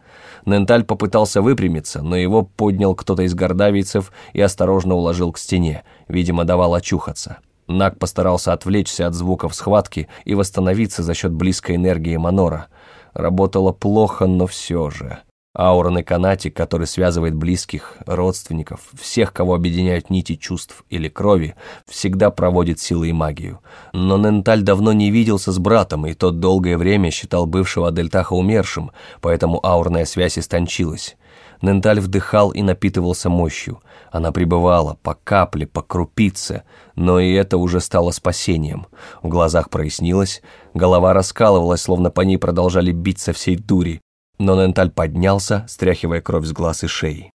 Ненталь попытался выпрямиться, но его поднял кто-то из гордавийцев и осторожно уложил к стене, видимо, давал очухаться. Наг постарался отвлечься от звуков схватки и восстановиться за счет близкой энергии Манора. Работало плохо, но все же. Аура на канате, который связывает близких, родственников, всех, кого объединяют нити чувств или крови, всегда проводит силы и магию. Но Ненталь давно не виделся с братом, и тот долгое время считал бывшего Адельтаха умершим, поэтому аурная связь истончилась. Ненталь вдыхал и напитывался мощью. Она пребывала по капле, по крупице, но и это уже стало спасением. В глазах прояснилось, голова раскалывалась, словно по ней продолжали бить со всей дури, но Ненталь поднялся, стряхивая кровь с глаз и шеи.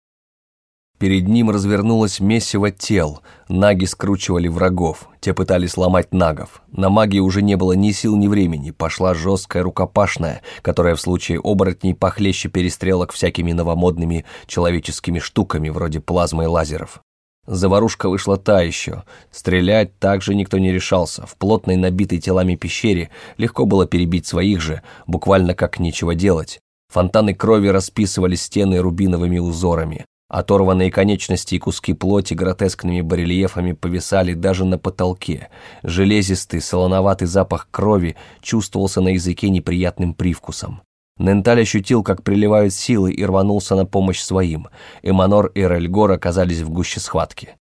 Перед ним развернулось месиво тел, наги скручивали врагов, те пытались сломать нагов. На магии уже не было ни сил, ни времени, пошла жесткая рукопашная, которая в случае оборотней похлеще перестрелок всякими новомодными человеческими штуками, вроде плазмы и лазеров. Заварушка вышла та еще. Стрелять также никто не решался. В плотной набитой телами пещере легко было перебить своих же, буквально как нечего делать. Фонтаны крови расписывали стены рубиновыми узорами. Оторванные конечности и куски плоти гротескными барельефами повисали даже на потолке. Железистый, солоноватый запах крови чувствовался на языке неприятным привкусом. Ненталь ощутил, как приливают силы, и рванулся на помощь своим. Эманор и Рельгор оказались в гуще схватки.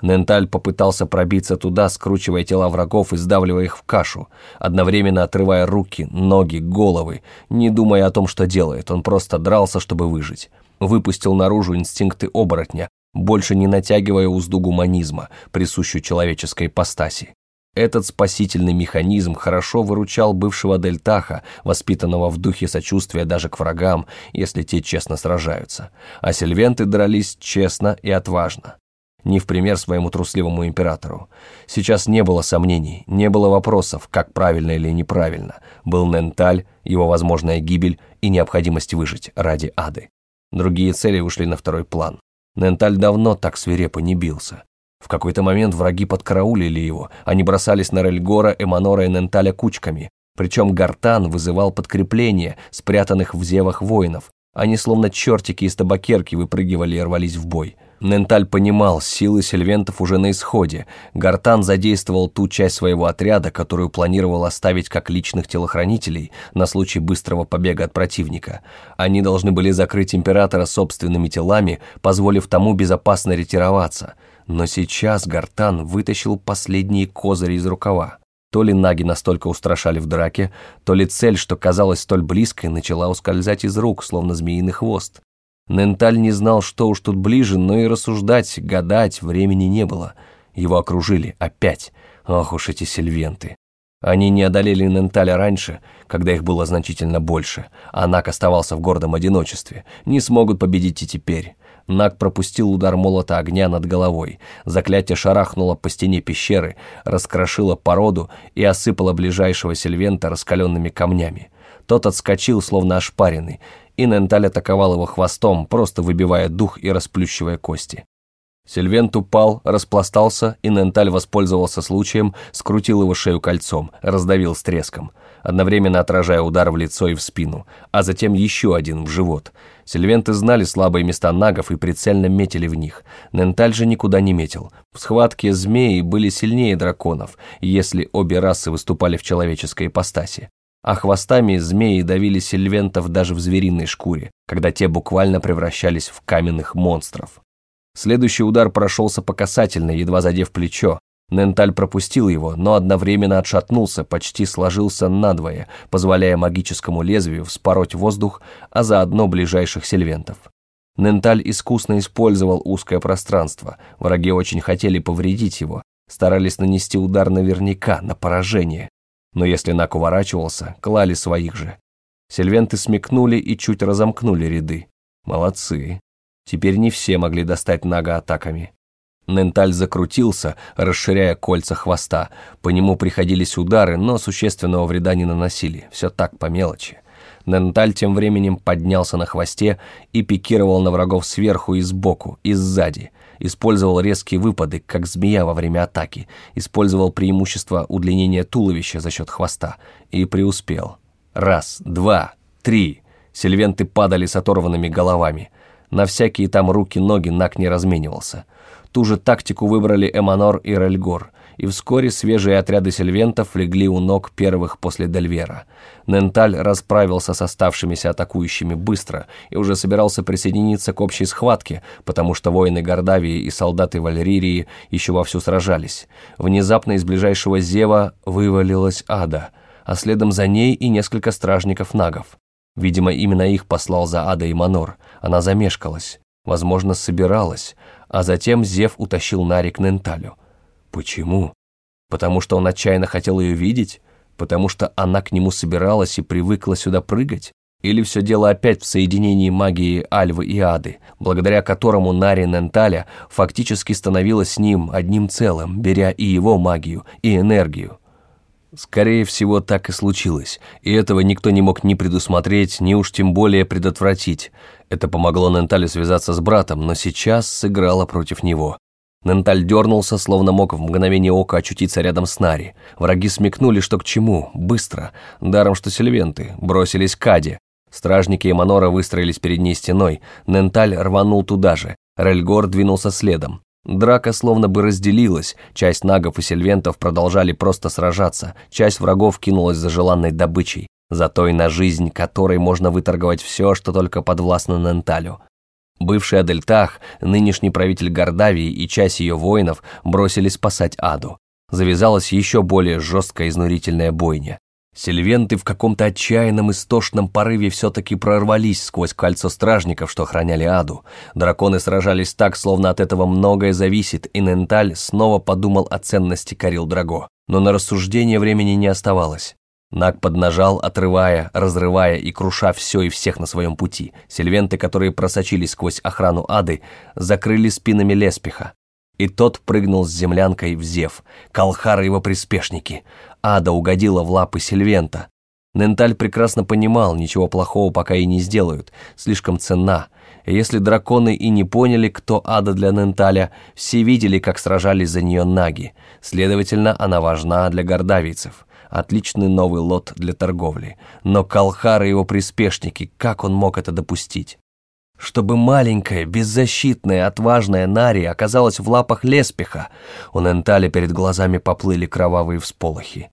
Ненталь попытался пробиться туда, скручивая тела врагов и сдавливая их в кашу, одновременно отрывая руки, ноги, головы, не думая о том, что делает, он просто дрался, чтобы выжить. Выпустил наружу инстинкты оборотня, больше не натягивая узду гуманизма, присущую человеческой ипостаси. Этот спасительный механизм хорошо выручал бывшего Дельтаха, воспитанного в духе сочувствия даже к врагам, если те честно сражаются. А сильвенты дрались честно и отважно не в пример своему трусливому императору. Сейчас не было сомнений, не было вопросов, как правильно или неправильно. Был Ненталь, его возможная гибель и необходимость выжить ради ады. Другие цели ушли на второй план. Ненталь давно так свирепо не бился. В какой-то момент враги подкараулили его, они бросались на Рельгора, Эманора и Ненталя кучками. Причем Гартан вызывал подкрепление, спрятанных в зевах воинов. Они словно чертики из табакерки выпрыгивали и рвались в бой. Ненталь понимал, силы сельвентов уже на исходе. Гартан задействовал ту часть своего отряда, которую планировал оставить как личных телохранителей на случай быстрого побега от противника. Они должны были закрыть императора собственными телами, позволив тому безопасно ретироваться – но сейчас Гартан вытащил последние козыри из рукава. То ли наги настолько устрашали в драке, то ли цель, что казалась столь близкой, начала ускользать из рук, словно змеиный хвост. Ненталь не знал, что уж тут ближе, но и рассуждать, гадать времени не было. Его окружили опять. Ох уж эти сельвенты. Они не одолели Ненталя раньше, когда их было значительно больше, а Нак оставался в гордом одиночестве. Не смогут победить и теперь. Наг пропустил удар молота огня над головой. Заклятие шарахнуло по стене пещеры, раскрошило породу и осыпало ближайшего сельвента раскаленными камнями. Тот отскочил, словно ошпаренный, и Ненталь атаковал его хвостом, просто выбивая дух и расплющивая кости. Сильвент упал, распластался, и Ненталь воспользовался случаем, скрутил его шею кольцом, раздавил с треском, одновременно отражая удар в лицо и в спину, а затем еще один в живот. Сильвенты знали слабые места нагов и прицельно метили в них. Ненталь же никуда не метил. В схватке змеи были сильнее драконов, если обе расы выступали в человеческой ипостаси. А хвостами змеи давили сильвентов даже в звериной шкуре, когда те буквально превращались в каменных монстров. Следующий удар прошелся по касательной, едва задев плечо. Ненталь пропустил его, но одновременно отшатнулся, почти сложился надвое, позволяя магическому лезвию вспороть воздух, а заодно ближайших сельвентов. Ненталь искусно использовал узкое пространство, враги очень хотели повредить его, старались нанести удар наверняка, на поражение. Но если Нак уворачивался, клали своих же. Сельвенты смекнули и чуть разомкнули ряды. Молодцы. Теперь не все могли достать Нага атаками. Ненталь закрутился, расширяя кольца хвоста. По нему приходились удары, но существенного вреда не наносили. Все так, по мелочи. Ненталь тем временем поднялся на хвосте и пикировал на врагов сверху и сбоку, и сзади. Использовал резкие выпады, как змея во время атаки. Использовал преимущество удлинения туловища за счет хвоста. И преуспел. Раз, два, три. Сильвенты падали с оторванными головами. На всякие там руки-ноги Нак не разменивался. Ту же тактику выбрали Эманор и Рельгор, и вскоре свежие отряды сельвентов легли у ног первых после Дельвера. Ненталь расправился с оставшимися атакующими быстро и уже собирался присоединиться к общей схватке, потому что воины Гордавии и солдаты Валеририи еще вовсю сражались. Внезапно из ближайшего зева вывалилась ада, а следом за ней и несколько стражников-нагов. Видимо, именно их послал за Ада и Манор. Она замешкалась. Возможно, собиралась. А затем Зев утащил Нари к Ненталю. Почему? Потому что он отчаянно хотел ее видеть? Потому что она к нему собиралась и привыкла сюда прыгать? Или все дело опять в соединении магии Альвы и Ады, благодаря которому Нари Ненталя фактически становилась с ним одним целым, беря и его магию, и энергию? Скорее всего, так и случилось, и этого никто не мог ни предусмотреть, ни уж тем более предотвратить. Это помогло Ненталю связаться с братом, но сейчас сыграло против него. Ненталь дернулся, словно мог в мгновение ока очутиться рядом с Нари. Враги смекнули, что к чему, быстро, даром что сельвенты, бросились к Аде. Стражники Эманора выстроились перед ней стеной, Ненталь рванул туда же, Рельгор двинулся следом. Драка словно бы разделилась, часть нагов и сельвентов продолжали просто сражаться, часть врагов кинулась за желанной добычей, за той, на жизнь которой можно выторговать все, что только подвластно Ненталю. Бывший Адельтах, нынешний правитель Гордавии и часть ее воинов бросились спасать Аду. Завязалась еще более жесткая изнурительная бойня. Сильвенты в каком-то отчаянном истошном порыве все-таки прорвались сквозь кольцо стражников, что охраняли Аду. Драконы сражались так, словно от этого многое зависит, и Ненталь снова подумал о ценности Карил Драго. Но на рассуждение времени не оставалось. Наг поднажал, отрывая, разрывая и круша все и всех на своем пути. Сильвенты, которые просочились сквозь охрану Ады, закрыли спинами Леспиха. И тот прыгнул с землянкой в Зев. Калхар и его приспешники. Ада угодила в лапы Сильвента. Ненталь прекрасно понимал, ничего плохого пока и не сделают, слишком ценна. Если драконы и не поняли, кто ада для Ненталя, все видели, как сражались за нее наги. Следовательно, она важна для гордавийцев. Отличный новый лот для торговли. Но Калхар и его приспешники, как он мог это допустить? Чтобы маленькая, беззащитная, отважная Нари оказалась в лапах Леспиха, у Ненталя перед глазами поплыли кровавые всполохи.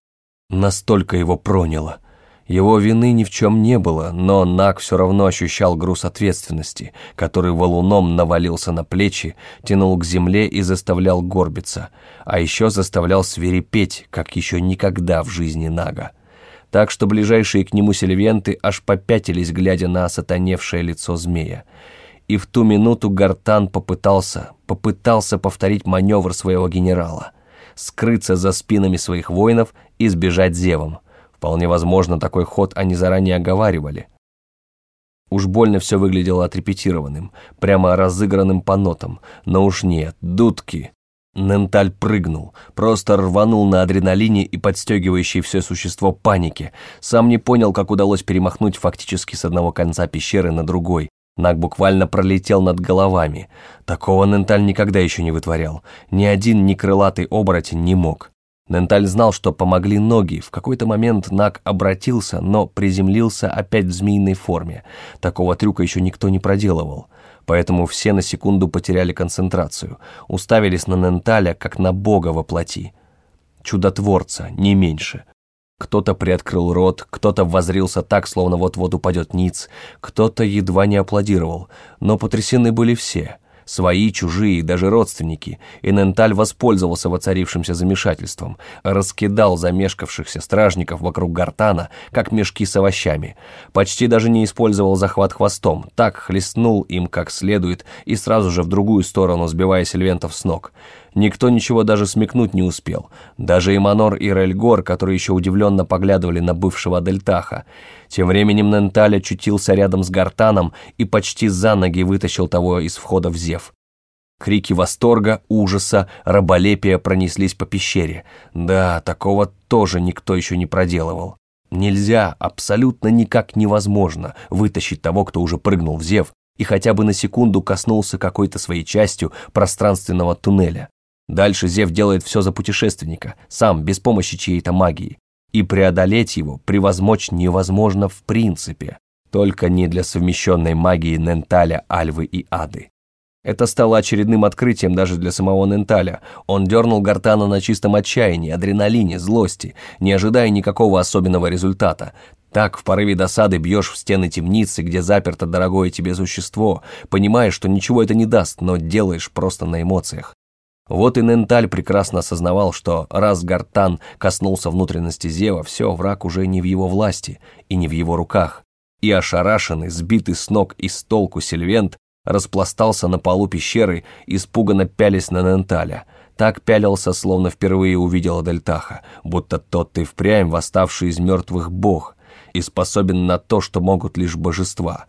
Настолько его проняло — его вины ни в чем не было, но Наг все равно ощущал груз ответственности, который валуном навалился на плечи, тянул к земле и заставлял горбиться, а еще заставлял свирепеть, как еще никогда в жизни Нага. Так что ближайшие к нему сельвенты аж попятились, глядя на сатаневшее лицо змея. И в ту минуту Гартан попытался, попытался повторить маневр своего генерала, скрыться за спинами своих воинов и сбежать зевом – Вполне возможно, такой ход они заранее оговаривали. Уж больно все выглядело отрепетированным, прямо разыгранным по нотам. Но уж нет, дудки. Ненталь прыгнул, просто рванул на адреналине и подстегивающей все существо паники. Сам не понял, как удалось перемахнуть фактически с одного конца пещеры на другой. Наг буквально пролетел над головами. Такого Ненталь никогда еще не вытворял. Ни один некрылатый оборотень не мог. Ненталь знал, что помогли ноги. В какой-то момент Наг обратился, но приземлился опять в змеиной форме. Такого трюка еще никто не проделывал. Поэтому все на секунду потеряли концентрацию. Уставились на Ненталя, как на бога во плоти. Чудотворца, не меньше. Кто-то приоткрыл рот, кто-то возрился так, словно вот-вот упадет ниц, кто-то едва не аплодировал, но потрясены были все — Свои, чужие, даже родственники. И Ненталь воспользовался воцарившимся замешательством. Раскидал замешкавшихся стражников вокруг гортана, как мешки с овощами. Почти даже не использовал захват хвостом. Так хлестнул им как следует и сразу же в другую сторону, сбивая сельвентов с ног. Никто ничего даже смекнуть не успел. Даже Иманор и Рельгор, которые еще удивленно поглядывали на бывшего Дельтаха. Тем временем Ненталь очутился рядом с Гартаном и почти за ноги вытащил того из входа в Зев. Крики восторга, ужаса, раболепия пронеслись по пещере. Да, такого тоже никто еще не проделывал. Нельзя, абсолютно никак невозможно вытащить того, кто уже прыгнул в Зев и хотя бы на секунду коснулся какой-то своей частью пространственного туннеля. Дальше Зев делает все за путешественника, сам, без помощи чьей-то магии. И преодолеть его превозмочь невозможно в принципе, только не для совмещенной магии Ненталя, Альвы и Ады. Это стало очередным открытием даже для самого Ненталя. Он дернул Гартана на чистом отчаянии, адреналине, злости, не ожидая никакого особенного результата. Так в порыве досады бьешь в стены темницы, где заперто дорогое тебе существо, понимаешь, что ничего это не даст, но делаешь просто на эмоциях. Вот и Ненталь прекрасно осознавал, что раз Гартан коснулся внутренности Зева, все, враг уже не в его власти и не в его руках. И ошарашенный, сбитый с ног и с толку Сильвент распластался на полу пещеры, испуганно пялись на Ненталя. Так пялился, словно впервые увидел Дельтаха, будто тот и впрямь восставший из мертвых бог и способен на то, что могут лишь божества.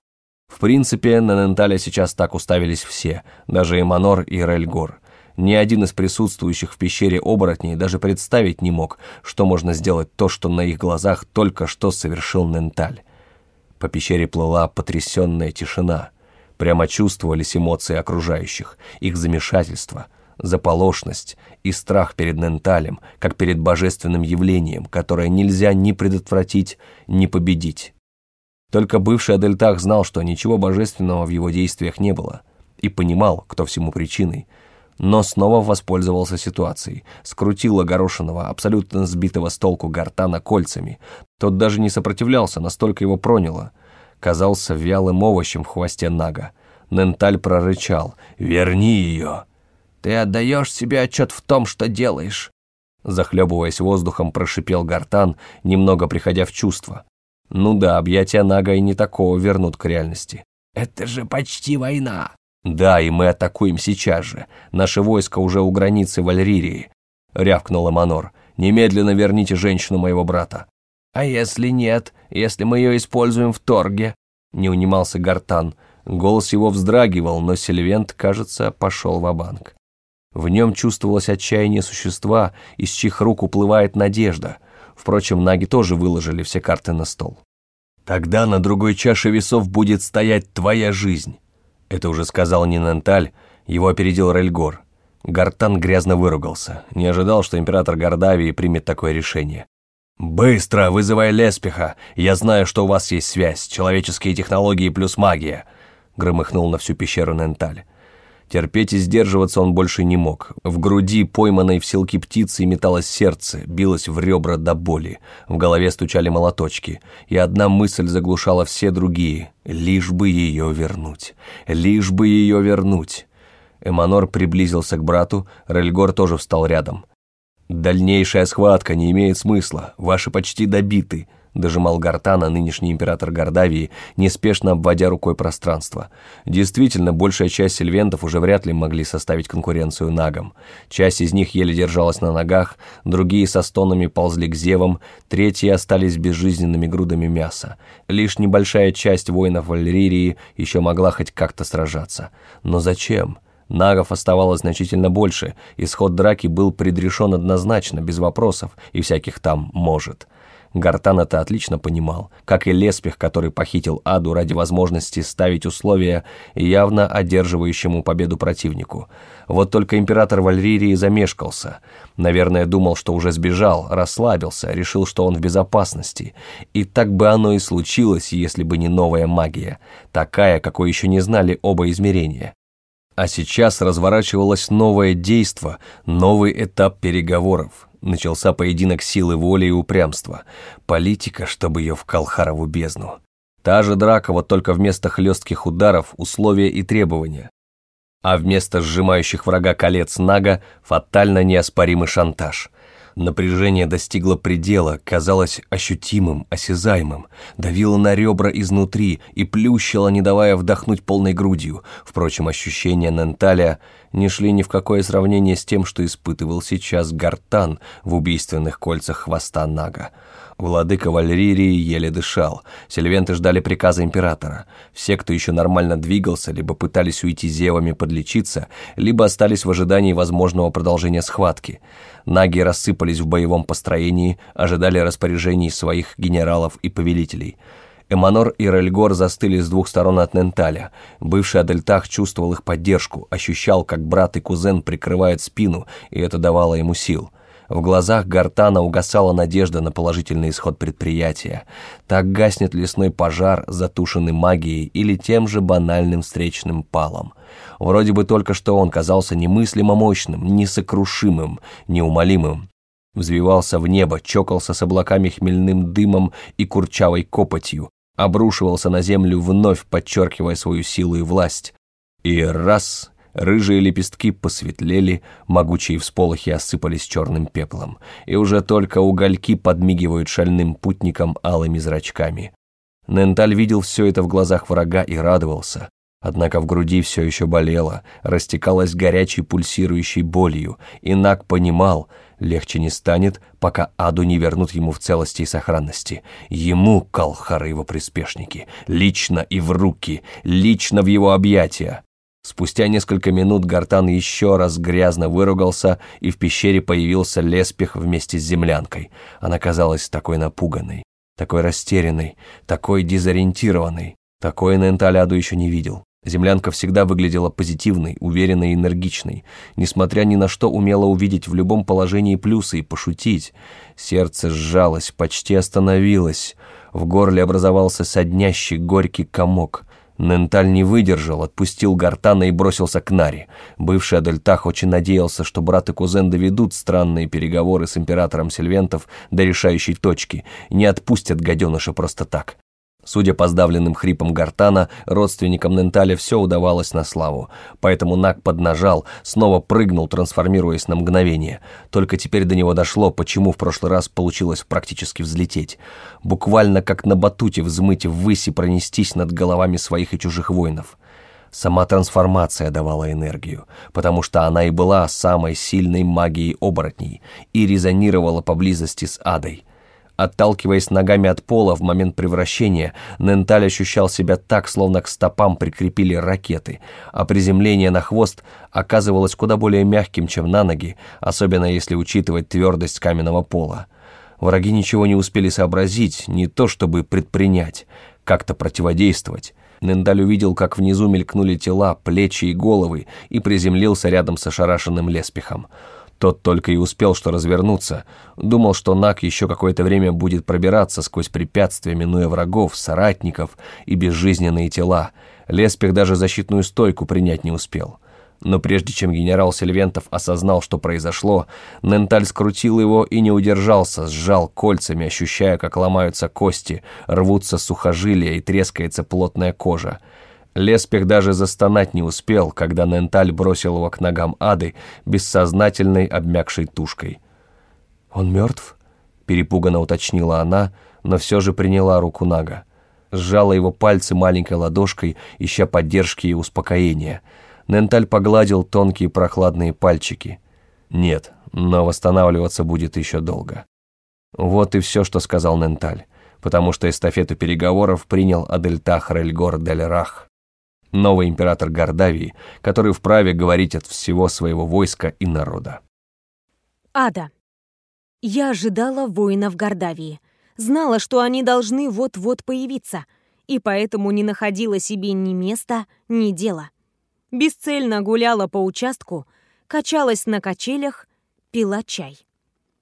В принципе, на Ненталя сейчас так уставились все, даже Эманор и Рельгор. Ни один из присутствующих в пещере оборотней даже представить не мог, что можно сделать то, что на их глазах только что совершил Ненталь. По пещере плыла потрясенная тишина. Прямо чувствовались эмоции окружающих, их замешательство, заполошность и страх перед Ненталем, как перед божественным явлением, которое нельзя ни предотвратить, ни победить. Только бывший Адельтах знал, что ничего божественного в его действиях не было, и понимал, кто всему причиной – но снова воспользовался ситуацией. Скрутил огорошенного, абсолютно сбитого с толку гортана кольцами. Тот даже не сопротивлялся, настолько его проняло. Казался вялым овощем в хвосте Нага. Ненталь прорычал «Верни ее!» «Ты отдаешь себе отчет в том, что делаешь!» Захлебываясь воздухом, прошипел гортан, немного приходя в чувство. Ну да, объятия Нага и не такого вернут к реальности. «Это же почти война!» «Да, и мы атакуем сейчас же. Наше войско уже у границы Вальририи», — рявкнула Манор. «Немедленно верните женщину моего брата». «А если нет? Если мы ее используем в торге?» — не унимался Гартан. Голос его вздрагивал, но Сильвент, кажется, пошел в банк В нем чувствовалось отчаяние существа, из чьих рук уплывает надежда. Впрочем, наги тоже выложили все карты на стол. «Тогда на другой чаше весов будет стоять твоя жизнь», Это уже сказал не Ненталь, его опередил Рельгор. Гартан грязно выругался, не ожидал, что император Гордавии примет такое решение. «Быстро, вызывай Леспиха! Я знаю, что у вас есть связь, человеческие технологии плюс магия!» громыхнул на всю пещеру Ненталь. Терпеть и сдерживаться он больше не мог. В груди, пойманной в селки птицы, металось сердце, билось в ребра до боли. В голове стучали молоточки. И одна мысль заглушала все другие. Лишь бы ее вернуть. Лишь бы ее вернуть. Эманор приблизился к брату, Рельгор тоже встал рядом. «Дальнейшая схватка не имеет смысла. Ваши почти добиты дожимал Гартана нынешний император Гордавии, неспешно обводя рукой пространство. Действительно, большая часть сельвентов уже вряд ли могли составить конкуренцию нагам. Часть из них еле держалась на ногах, другие со стонами ползли к зевам, третьи остались безжизненными грудами мяса. Лишь небольшая часть воинов Вальририи еще могла хоть как-то сражаться. Но зачем? Нагов оставалось значительно больше, исход драки был предрешен однозначно, без вопросов и всяких там «может». Гартан это отлично понимал, как и Леспих, который похитил Аду ради возможности ставить условия явно одерживающему победу противнику. Вот только император Вальририи замешкался. Наверное, думал, что уже сбежал, расслабился, решил, что он в безопасности. И так бы оно и случилось, если бы не новая магия, такая, какой еще не знали оба измерения. А сейчас разворачивалось новое действо, новый этап переговоров. Начался поединок силы воли и упрямства. Политика, чтобы ее в Калхарову бездну. Та же драка, вот только вместо хлестких ударов, условия и требования. А вместо сжимающих врага колец Нага фатально неоспоримый шантаж – Напряжение достигло предела, казалось ощутимым, осязаемым, давило на ребра изнутри и плющило, не давая вдохнуть полной грудью. Впрочем, ощущения Ненталя не шли ни в какое сравнение с тем, что испытывал сейчас Гартан в убийственных кольцах хвоста Нага. Владыка Вальририи еле дышал. Сильвенты ждали приказа императора. Все, кто еще нормально двигался, либо пытались уйти зевами подлечиться, либо остались в ожидании возможного продолжения схватки. Наги рассыпались в боевом построении, ожидали распоряжений своих генералов и повелителей. Эманор и Рельгор застыли с двух сторон от Ненталя. Бывший Адельтах чувствовал их поддержку, ощущал, как брат и кузен прикрывают спину, и это давало ему сил. В глазах Гартана угасала надежда на положительный исход предприятия. Так гаснет лесной пожар, затушенный магией или тем же банальным встречным палом. Вроде бы только что он казался немыслимо мощным, несокрушимым, неумолимым. Взвивался в небо, чокался с облаками хмельным дымом и курчавой копотью, обрушивался на землю вновь, подчеркивая свою силу и власть. И раз Рыжие лепестки посветлели, могучие всполохи осыпались черным пеплом, и уже только угольки подмигивают шальным путникам алыми зрачками. Ненталь видел все это в глазах врага и радовался. Однако в груди все еще болело, растекалось горячей пульсирующей болью, и Наг понимал, легче не станет, пока Аду не вернут ему в целости и сохранности. Ему, Калхар и его приспешники, лично и в руки, лично в его объятия. Спустя несколько минут Гартан еще раз грязно выругался, и в пещере появился Леспих вместе с землянкой. Она казалась такой напуганной, такой растерянной, такой дезориентированной. Такой Ненталяду еще не видел. Землянка всегда выглядела позитивной, уверенной и энергичной. Несмотря ни на что, умела увидеть в любом положении плюсы и пошутить. Сердце сжалось, почти остановилось. В горле образовался соднящий горький комок. Ненталь не выдержал, отпустил Гартана и бросился к Наре. Бывший Адельтах очень надеялся, что брат и кузен доведут странные переговоры с императором Сильвентов до решающей точки не отпустят гаденыша просто так. Судя по сдавленным хрипам гортана, родственникам Ненталя все удавалось на славу, поэтому Нак поднажал, снова прыгнул, трансформируясь на мгновение. Только теперь до него дошло, почему в прошлый раз получилось практически взлететь. Буквально как на батуте взмыть ввысь и пронестись над головами своих и чужих воинов. Сама трансформация давала энергию, потому что она и была самой сильной магией оборотней и резонировала поблизости с адой. Отталкиваясь ногами от пола в момент превращения, Ненталь ощущал себя так, словно к стопам прикрепили ракеты, а приземление на хвост оказывалось куда более мягким, чем на ноги, особенно если учитывать твердость каменного пола. Враги ничего не успели сообразить, не то чтобы предпринять, как-то противодействовать. Нендаль увидел, как внизу мелькнули тела, плечи и головы, и приземлился рядом с ошарашенным леспехом. Тот только и успел что развернуться. Думал, что Нак еще какое-то время будет пробираться сквозь препятствия, минуя врагов, соратников и безжизненные тела. Леспех даже защитную стойку принять не успел. Но прежде чем генерал Сильвентов осознал, что произошло, Ненталь скрутил его и не удержался, сжал кольцами, ощущая, как ломаются кости, рвутся сухожилия и трескается плотная кожа. Леспех даже застонать не успел, когда Ненталь бросил его к ногам Ады бессознательной обмякшей тушкой. «Он мертв?» — перепуганно уточнила она, но все же приняла руку Нага. Сжала его пальцы маленькой ладошкой, ища поддержки и успокоения — Ненталь погладил тонкие прохладные пальчики. Нет, но восстанавливаться будет еще долго. Вот и все, что сказал Ненталь, потому что эстафету переговоров принял Адельтах Рельгор Дель Рах, новый император Гордавии, который вправе говорить от всего своего войска и народа. Ада. Я ожидала воинов Гордавии. Знала, что они должны вот-вот появиться, и поэтому не находила себе ни места, ни дела бесцельно гуляла по участку, качалась на качелях, пила чай.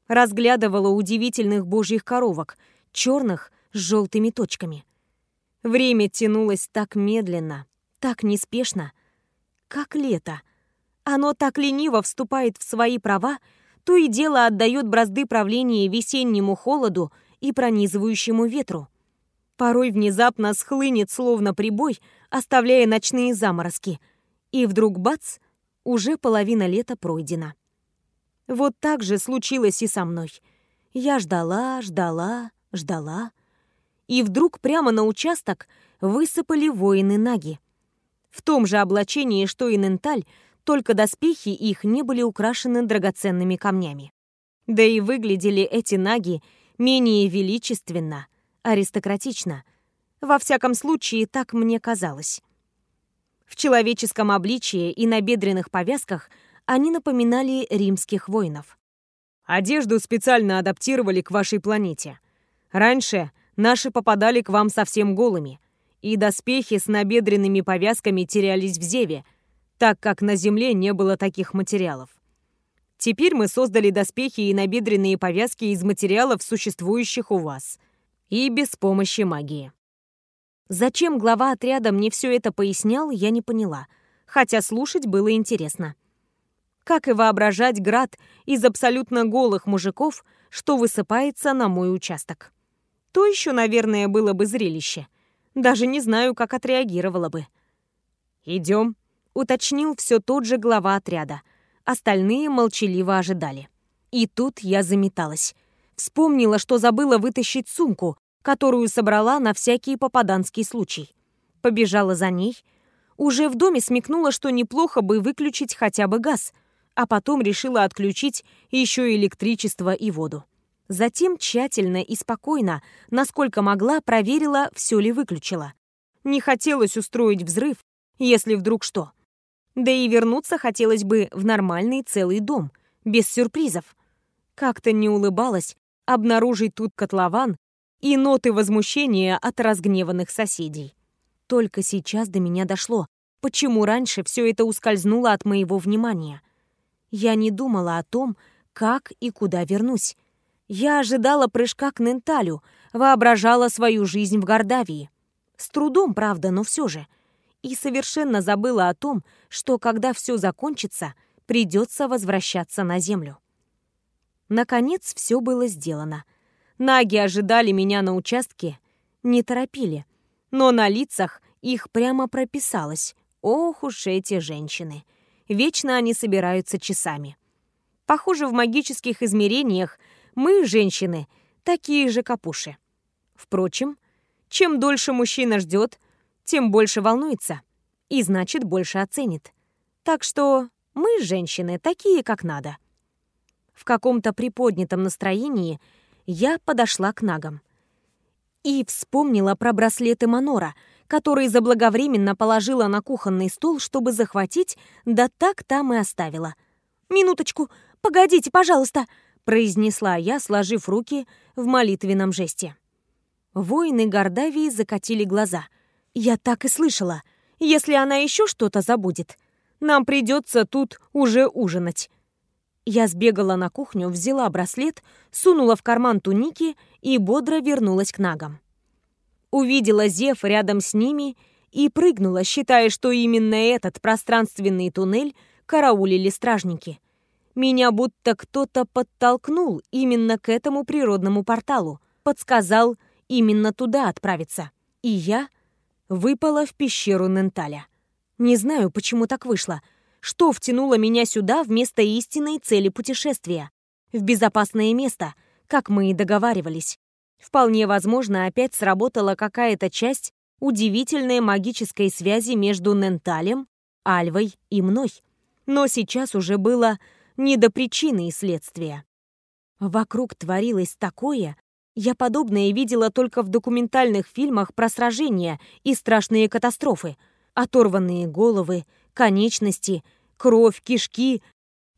Разглядывала удивительных божьих коровок, черных с желтыми точками. Время тянулось так медленно, так неспешно, как лето. Оно так лениво вступает в свои права, то и дело отдает бразды правления весеннему холоду и пронизывающему ветру. Порой внезапно схлынет, словно прибой, оставляя ночные заморозки — и вдруг бац, уже половина лета пройдена. Вот так же случилось и со мной. Я ждала, ждала, ждала. И вдруг прямо на участок высыпали воины Наги. В том же облачении, что и Ненталь, только доспехи их не были украшены драгоценными камнями. Да и выглядели эти Наги менее величественно, аристократично. Во всяком случае, так мне казалось. В человеческом обличии и на бедренных повязках они напоминали римских воинов. Одежду специально адаптировали к вашей планете. Раньше наши попадали к вам совсем голыми, и доспехи с набедренными повязками терялись в зеве, так как на Земле не было таких материалов. Теперь мы создали доспехи и набедренные повязки из материалов, существующих у вас, и без помощи магии. Зачем глава отряда мне все это пояснял, я не поняла, хотя слушать было интересно. Как и воображать град из абсолютно голых мужиков, что высыпается на мой участок. То еще, наверное, было бы зрелище. Даже не знаю, как отреагировала бы. «Идем», — уточнил все тот же глава отряда. Остальные молчаливо ожидали. И тут я заметалась. Вспомнила, что забыла вытащить сумку, которую собрала на всякий попаданский случай. Побежала за ней. Уже в доме смекнула, что неплохо бы выключить хотя бы газ, а потом решила отключить еще электричество и воду. Затем тщательно и спокойно, насколько могла, проверила, все ли выключила. Не хотелось устроить взрыв, если вдруг что. Да и вернуться хотелось бы в нормальный целый дом, без сюрпризов. Как-то не улыбалась обнаружить тут котлован и ноты возмущения от разгневанных соседей. Только сейчас до меня дошло, почему раньше все это ускользнуло от моего внимания. Я не думала о том, как и куда вернусь. Я ожидала прыжка к Ненталю, воображала свою жизнь в Гордавии. С трудом, правда, но все же. И совершенно забыла о том, что когда все закончится, придется возвращаться на землю. Наконец, все было сделано — Наги ожидали меня на участке, не торопили. Но на лицах их прямо прописалось. Ох уж эти женщины. Вечно они собираются часами. Похоже, в магических измерениях мы, женщины, такие же капуши. Впрочем, чем дольше мужчина ждет, тем больше волнуется. И значит, больше оценит. Так что мы, женщины, такие, как надо. В каком-то приподнятом настроении – я подошла к нагам. И вспомнила про браслеты Манора, которые заблаговременно положила на кухонный стол, чтобы захватить, да так там и оставила. «Минуточку, погодите, пожалуйста», — произнесла я, сложив руки в молитвенном жесте. Воины Гордавии закатили глаза. Я так и слышала. Если она еще что-то забудет, нам придется тут уже ужинать. Я сбегала на кухню, взяла браслет, сунула в карман туники и бодро вернулась к нагам. Увидела Зев рядом с ними и прыгнула, считая, что именно этот пространственный туннель караулили стражники. Меня будто кто-то подтолкнул именно к этому природному порталу, подсказал именно туда отправиться. И я выпала в пещеру Ненталя. Не знаю, почему так вышло. Что втянуло меня сюда вместо истинной цели путешествия? В безопасное место, как мы и договаривались. Вполне возможно, опять сработала какая-то часть удивительной магической связи между Ненталем, Альвой и мной. Но сейчас уже было не до причины и следствия. Вокруг творилось такое, я подобное видела только в документальных фильмах про сражения и страшные катастрофы. Оторванные головы, конечности, кровь, кишки.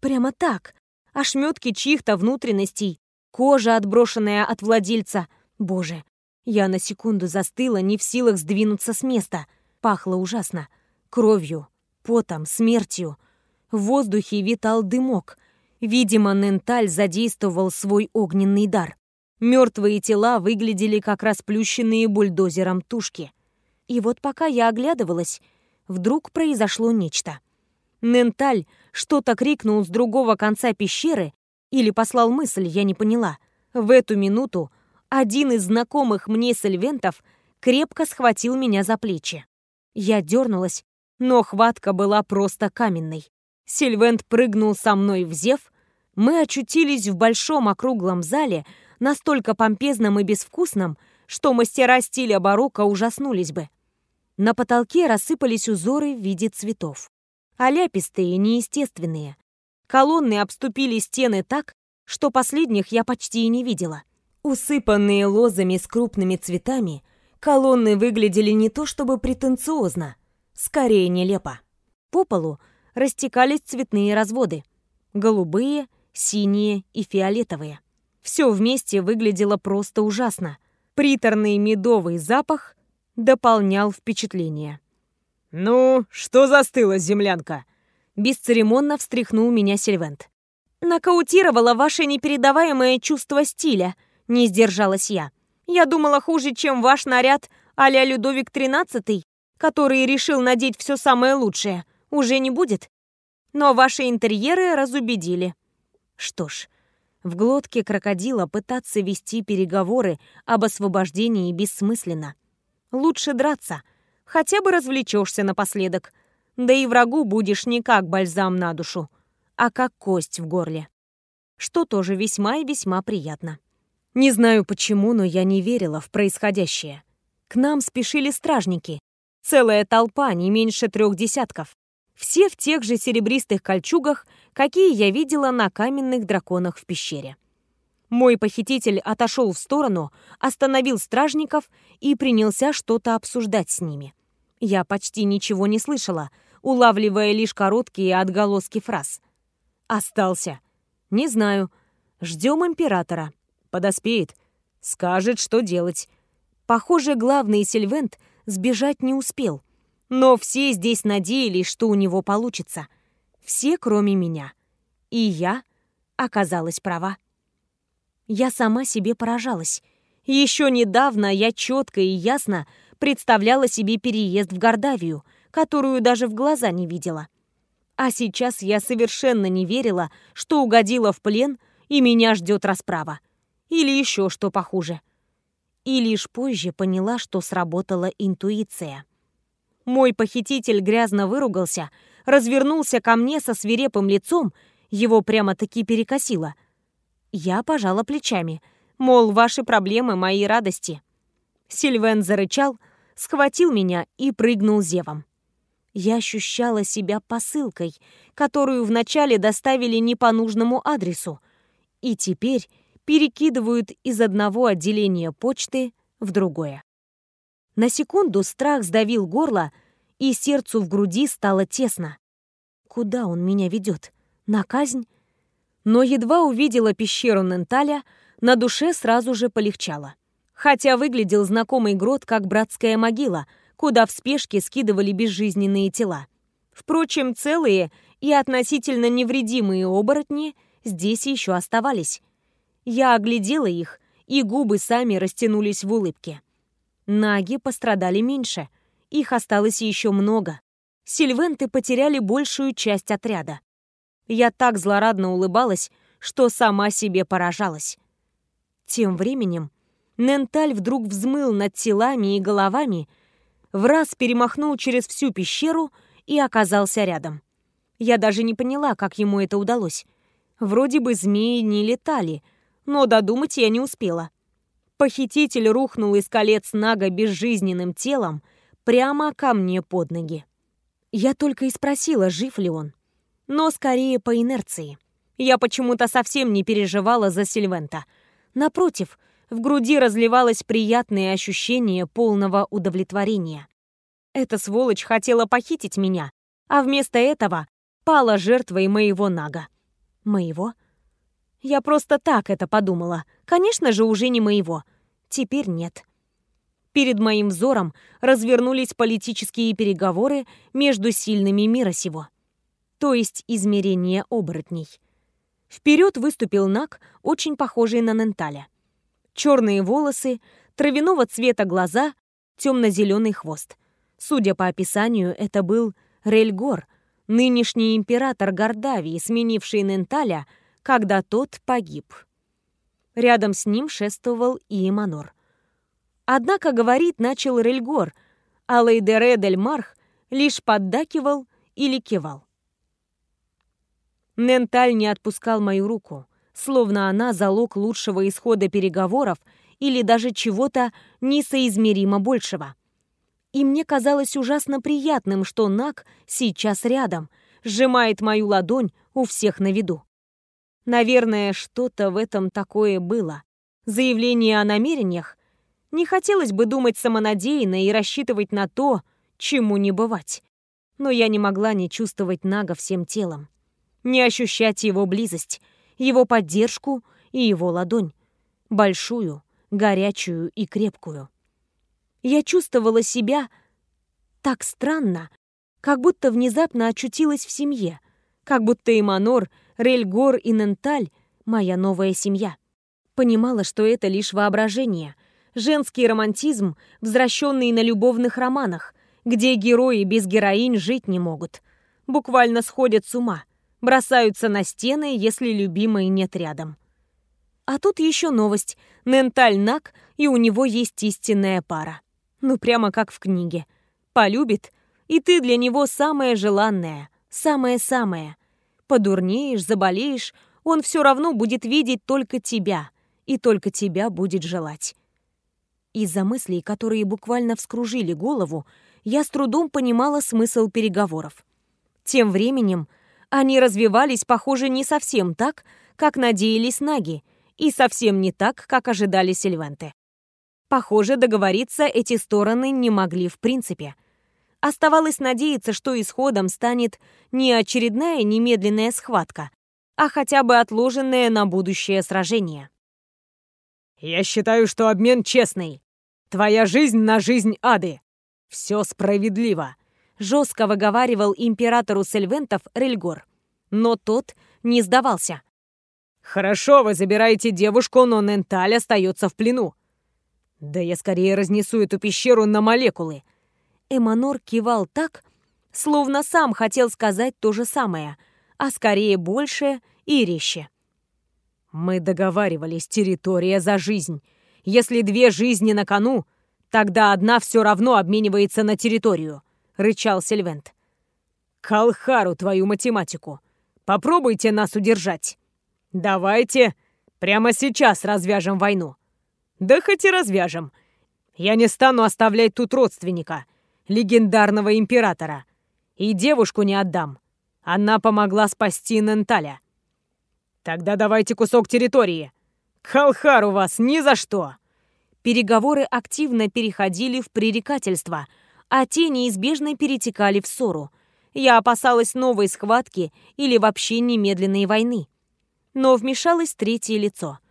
Прямо так. Ошметки чьих-то внутренностей, кожа, отброшенная от владельца. Боже, я на секунду застыла, не в силах сдвинуться с места. Пахло ужасно. Кровью, потом, смертью. В воздухе витал дымок. Видимо, Ненталь задействовал свой огненный дар. Мертвые тела выглядели как расплющенные бульдозером тушки. И вот пока я оглядывалась, вдруг произошло нечто. Ненталь что-то крикнул с другого конца пещеры или послал мысль, я не поняла. В эту минуту один из знакомых мне сельвентов крепко схватил меня за плечи. Я дернулась, но хватка была просто каменной. Сильвент прыгнул со мной в зев. Мы очутились в большом округлом зале, настолько помпезном и безвкусном, что мастера стиля барокко ужаснулись бы. На потолке рассыпались узоры в виде цветов. Аляпистые, неестественные. Колонны обступили стены так, что последних я почти и не видела. Усыпанные лозами с крупными цветами, колонны выглядели не то чтобы претенциозно, скорее нелепо. По полу растекались цветные разводы. Голубые, синие и фиолетовые. Все вместе выглядело просто ужасно. Приторный медовый запах дополнял впечатление. «Ну, что застыла, землянка?» Бесцеремонно встряхнул меня Сильвент. «Нокаутировала ваше непередаваемое чувство стиля», — не сдержалась я. «Я думала хуже, чем ваш наряд а-ля Людовик XIII, который решил надеть все самое лучшее уже не будет. Но ваши интерьеры разубедили. Что ж, в глотке крокодила пытаться вести переговоры об освобождении бессмысленно. Лучше драться, хотя бы развлечешься напоследок. Да и врагу будешь не как бальзам на душу, а как кость в горле. Что тоже весьма и весьма приятно. Не знаю почему, но я не верила в происходящее. К нам спешили стражники. Целая толпа, не меньше трех десятков все в тех же серебристых кольчугах, какие я видела на каменных драконах в пещере. Мой похититель отошел в сторону, остановил стражников и принялся что-то обсуждать с ними. Я почти ничего не слышала, улавливая лишь короткие отголоски фраз. Остался. Не знаю. Ждем императора. Подоспеет. Скажет, что делать. Похоже, главный Сильвент сбежать не успел — но все здесь надеялись, что у него получится. Все, кроме меня. И я оказалась права. Я сама себе поражалась. Еще недавно я четко и ясно представляла себе переезд в Гордавию, которую даже в глаза не видела. А сейчас я совершенно не верила, что угодила в плен и меня ждет расправа. Или еще что похуже. И лишь позже поняла, что сработала интуиция. Мой похититель грязно выругался, развернулся ко мне со свирепым лицом, его прямо-таки перекосило. Я пожала плечами, мол, ваши проблемы — мои радости. Сильвен зарычал, схватил меня и прыгнул зевом. Я ощущала себя посылкой, которую вначале доставили не по нужному адресу, и теперь перекидывают из одного отделения почты в другое. На секунду страх сдавил горло, и сердцу в груди стало тесно. Куда он меня ведет? На казнь? Но едва увидела пещеру Ненталя, на душе сразу же полегчало. Хотя выглядел знакомый грот как братская могила, куда в спешке скидывали безжизненные тела. Впрочем, целые и относительно невредимые оборотни здесь еще оставались. Я оглядела их, и губы сами растянулись в улыбке. Наги пострадали меньше, их осталось еще много. Сильвенты потеряли большую часть отряда. Я так злорадно улыбалась, что сама себе поражалась. Тем временем Ненталь вдруг взмыл над телами и головами, в раз перемахнул через всю пещеру и оказался рядом. Я даже не поняла, как ему это удалось. Вроде бы змеи не летали, но додумать я не успела. Похититель рухнул из колец Нага безжизненным телом прямо ко мне под ноги. Я только и спросила, жив ли он. Но скорее по инерции. Я почему-то совсем не переживала за Сильвента. Напротив, в груди разливалось приятное ощущение полного удовлетворения. Эта сволочь хотела похитить меня, а вместо этого пала жертвой моего Нага. Моего? Я просто так это подумала. Конечно же, уже не моего. Теперь нет. Перед моим взором развернулись политические переговоры между сильными мира сего. То есть измерение оборотней. Вперед выступил Наг, очень похожий на Ненталя. Черные волосы, травяного цвета глаза, темно-зеленый хвост. Судя по описанию, это был Рельгор, нынешний император Гордавии, сменивший Ненталя, когда тот погиб. Рядом с ним шествовал и Эманор. Однако, говорит, начал Рельгор, а Лейдере Дель лишь поддакивал или кивал. Ненталь не отпускал мою руку, словно она залог лучшего исхода переговоров или даже чего-то несоизмеримо большего. И мне казалось ужасно приятным, что Нак сейчас рядом, сжимает мою ладонь у всех на виду. Наверное, что-то в этом такое было. Заявление о намерениях? Не хотелось бы думать самонадеянно и рассчитывать на то, чему не бывать. Но я не могла не чувствовать Нага всем телом. Не ощущать его близость, его поддержку и его ладонь. Большую, горячую и крепкую. Я чувствовала себя так странно, как будто внезапно очутилась в семье, как будто Иманор, Рельгор и Ненталь — моя новая семья. Понимала, что это лишь воображение, женский романтизм, возвращенный на любовных романах, где герои без героинь жить не могут. Буквально сходят с ума, бросаются на стены, если любимой нет рядом. А тут еще новость. Ненталь Нак, и у него есть истинная пара. Ну, прямо как в книге. Полюбит, и ты для него самое желанное, самое-самое. Подурнеешь, заболеешь, он все равно будет видеть только тебя, и только тебя будет желать. Из-за мыслей, которые буквально вскружили голову, я с трудом понимала смысл переговоров. Тем временем они развивались, похоже, не совсем так, как надеялись Наги, и совсем не так, как ожидали Сильвенты. Похоже, договориться эти стороны не могли в принципе. Оставалось надеяться, что исходом станет не очередная немедленная схватка, а хотя бы отложенное на будущее сражение. «Я считаю, что обмен честный. Твоя жизнь на жизнь Ады. Все справедливо», — жестко выговаривал императору Сельвентов Рельгор. Но тот не сдавался. «Хорошо, вы забираете девушку, но Ненталь остается в плену. Да я скорее разнесу эту пещеру на молекулы. Эманор кивал так, словно сам хотел сказать то же самое, а скорее больше и резче. Мы договаривались, территория за жизнь. Если две жизни на кону, тогда одна все равно обменивается на территорию, рычал Сильвент. Калхару твою математику. Попробуйте нас удержать. Давайте прямо сейчас развяжем войну. Да хоть и развяжем. Я не стану оставлять тут родственника, легендарного императора. И девушку не отдам. Она помогла спасти Ненталя. Тогда давайте кусок территории. Калхар у вас ни за что. Переговоры активно переходили в пререкательство, а те неизбежно перетекали в ссору. Я опасалась новой схватки или вообще немедленной войны. Но вмешалось третье лицо —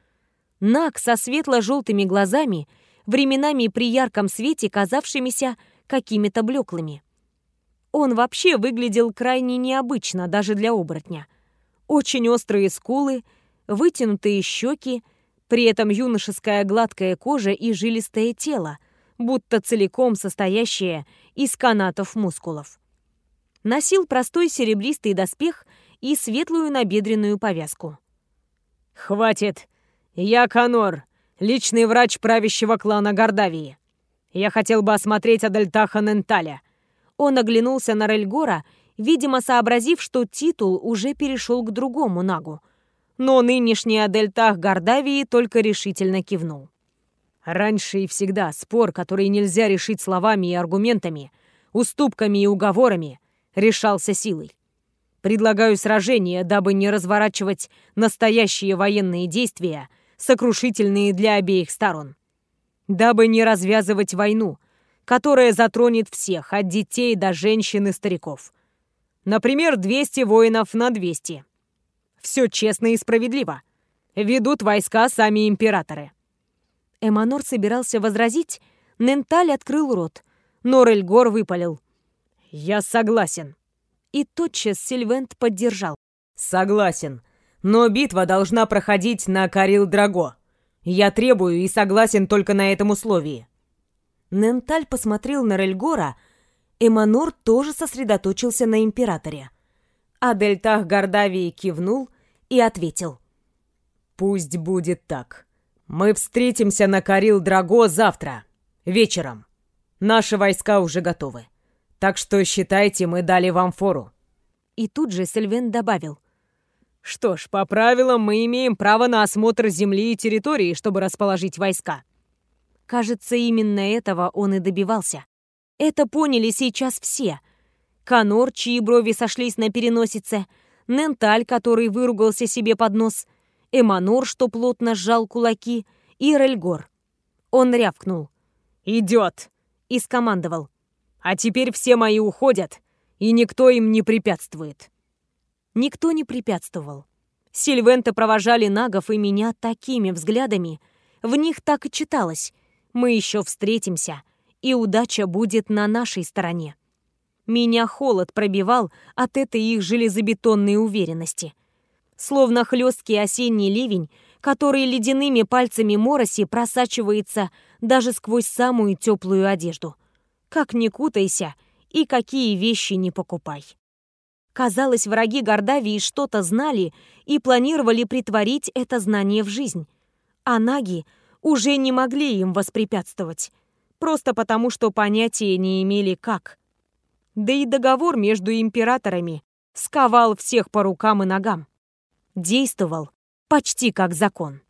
Нак со светло-желтыми глазами, временами при ярком свете казавшимися какими-то блеклыми. Он вообще выглядел крайне необычно даже для оборотня. Очень острые скулы, вытянутые щеки, при этом юношеская гладкая кожа и жилистое тело, будто целиком состоящее из канатов мускулов. Носил простой серебристый доспех и светлую набедренную повязку. «Хватит! Я Конор, личный врач правящего клана Гордавии. Я хотел бы осмотреть Адельтаха Ненталя». Он оглянулся на Рельгора, видимо, сообразив, что титул уже перешел к другому нагу. Но нынешний Адельтах Гордавии только решительно кивнул. Раньше и всегда спор, который нельзя решить словами и аргументами, уступками и уговорами, решался силой. Предлагаю сражение, дабы не разворачивать настоящие военные действия, сокрушительные для обеих сторон. Дабы не развязывать войну, которая затронет всех, от детей до женщин и стариков. Например, 200 воинов на 200. Все честно и справедливо. Ведут войска сами императоры. Эманор собирался возразить, Ненталь открыл рот, но Рельгор выпалил. «Я согласен». И тотчас Сильвент поддержал. «Согласен. Но битва должна проходить на Карил-Драго. Я требую и согласен только на этом условии». Ненталь посмотрел на Рельгора, Эманор тоже сосредоточился на императоре. А Дельтах Гордавии кивнул и ответил. «Пусть будет так. Мы встретимся на Карил-Драго завтра, вечером. Наши войска уже готовы. Так что считайте, мы дали вам фору». И тут же Сильвен добавил. «Что ж, по правилам мы имеем право на осмотр земли и территории, чтобы расположить войска». Кажется, именно этого он и добивался. Это поняли сейчас все. Конор, чьи брови сошлись на переносице, Ненталь, который выругался себе под нос, Эманор, что плотно сжал кулаки, и Рельгор. Он рявкнул. «Идет!» и скомандовал. А теперь все мои уходят, и никто им не препятствует. Никто не препятствовал. Сильвента провожали нагов и меня такими взглядами. В них так и читалось. Мы еще встретимся, и удача будет на нашей стороне. Меня холод пробивал от этой их железобетонной уверенности. Словно хлесткий осенний ливень, который ледяными пальцами Мороси просачивается даже сквозь самую теплую одежду. Как ни кутайся и какие вещи не покупай. Казалось, враги Гордавии что-то знали и планировали притворить это знание в жизнь. А наги уже не могли им воспрепятствовать, просто потому что понятия не имели как. Да и договор между императорами сковал всех по рукам и ногам. Действовал почти как закон.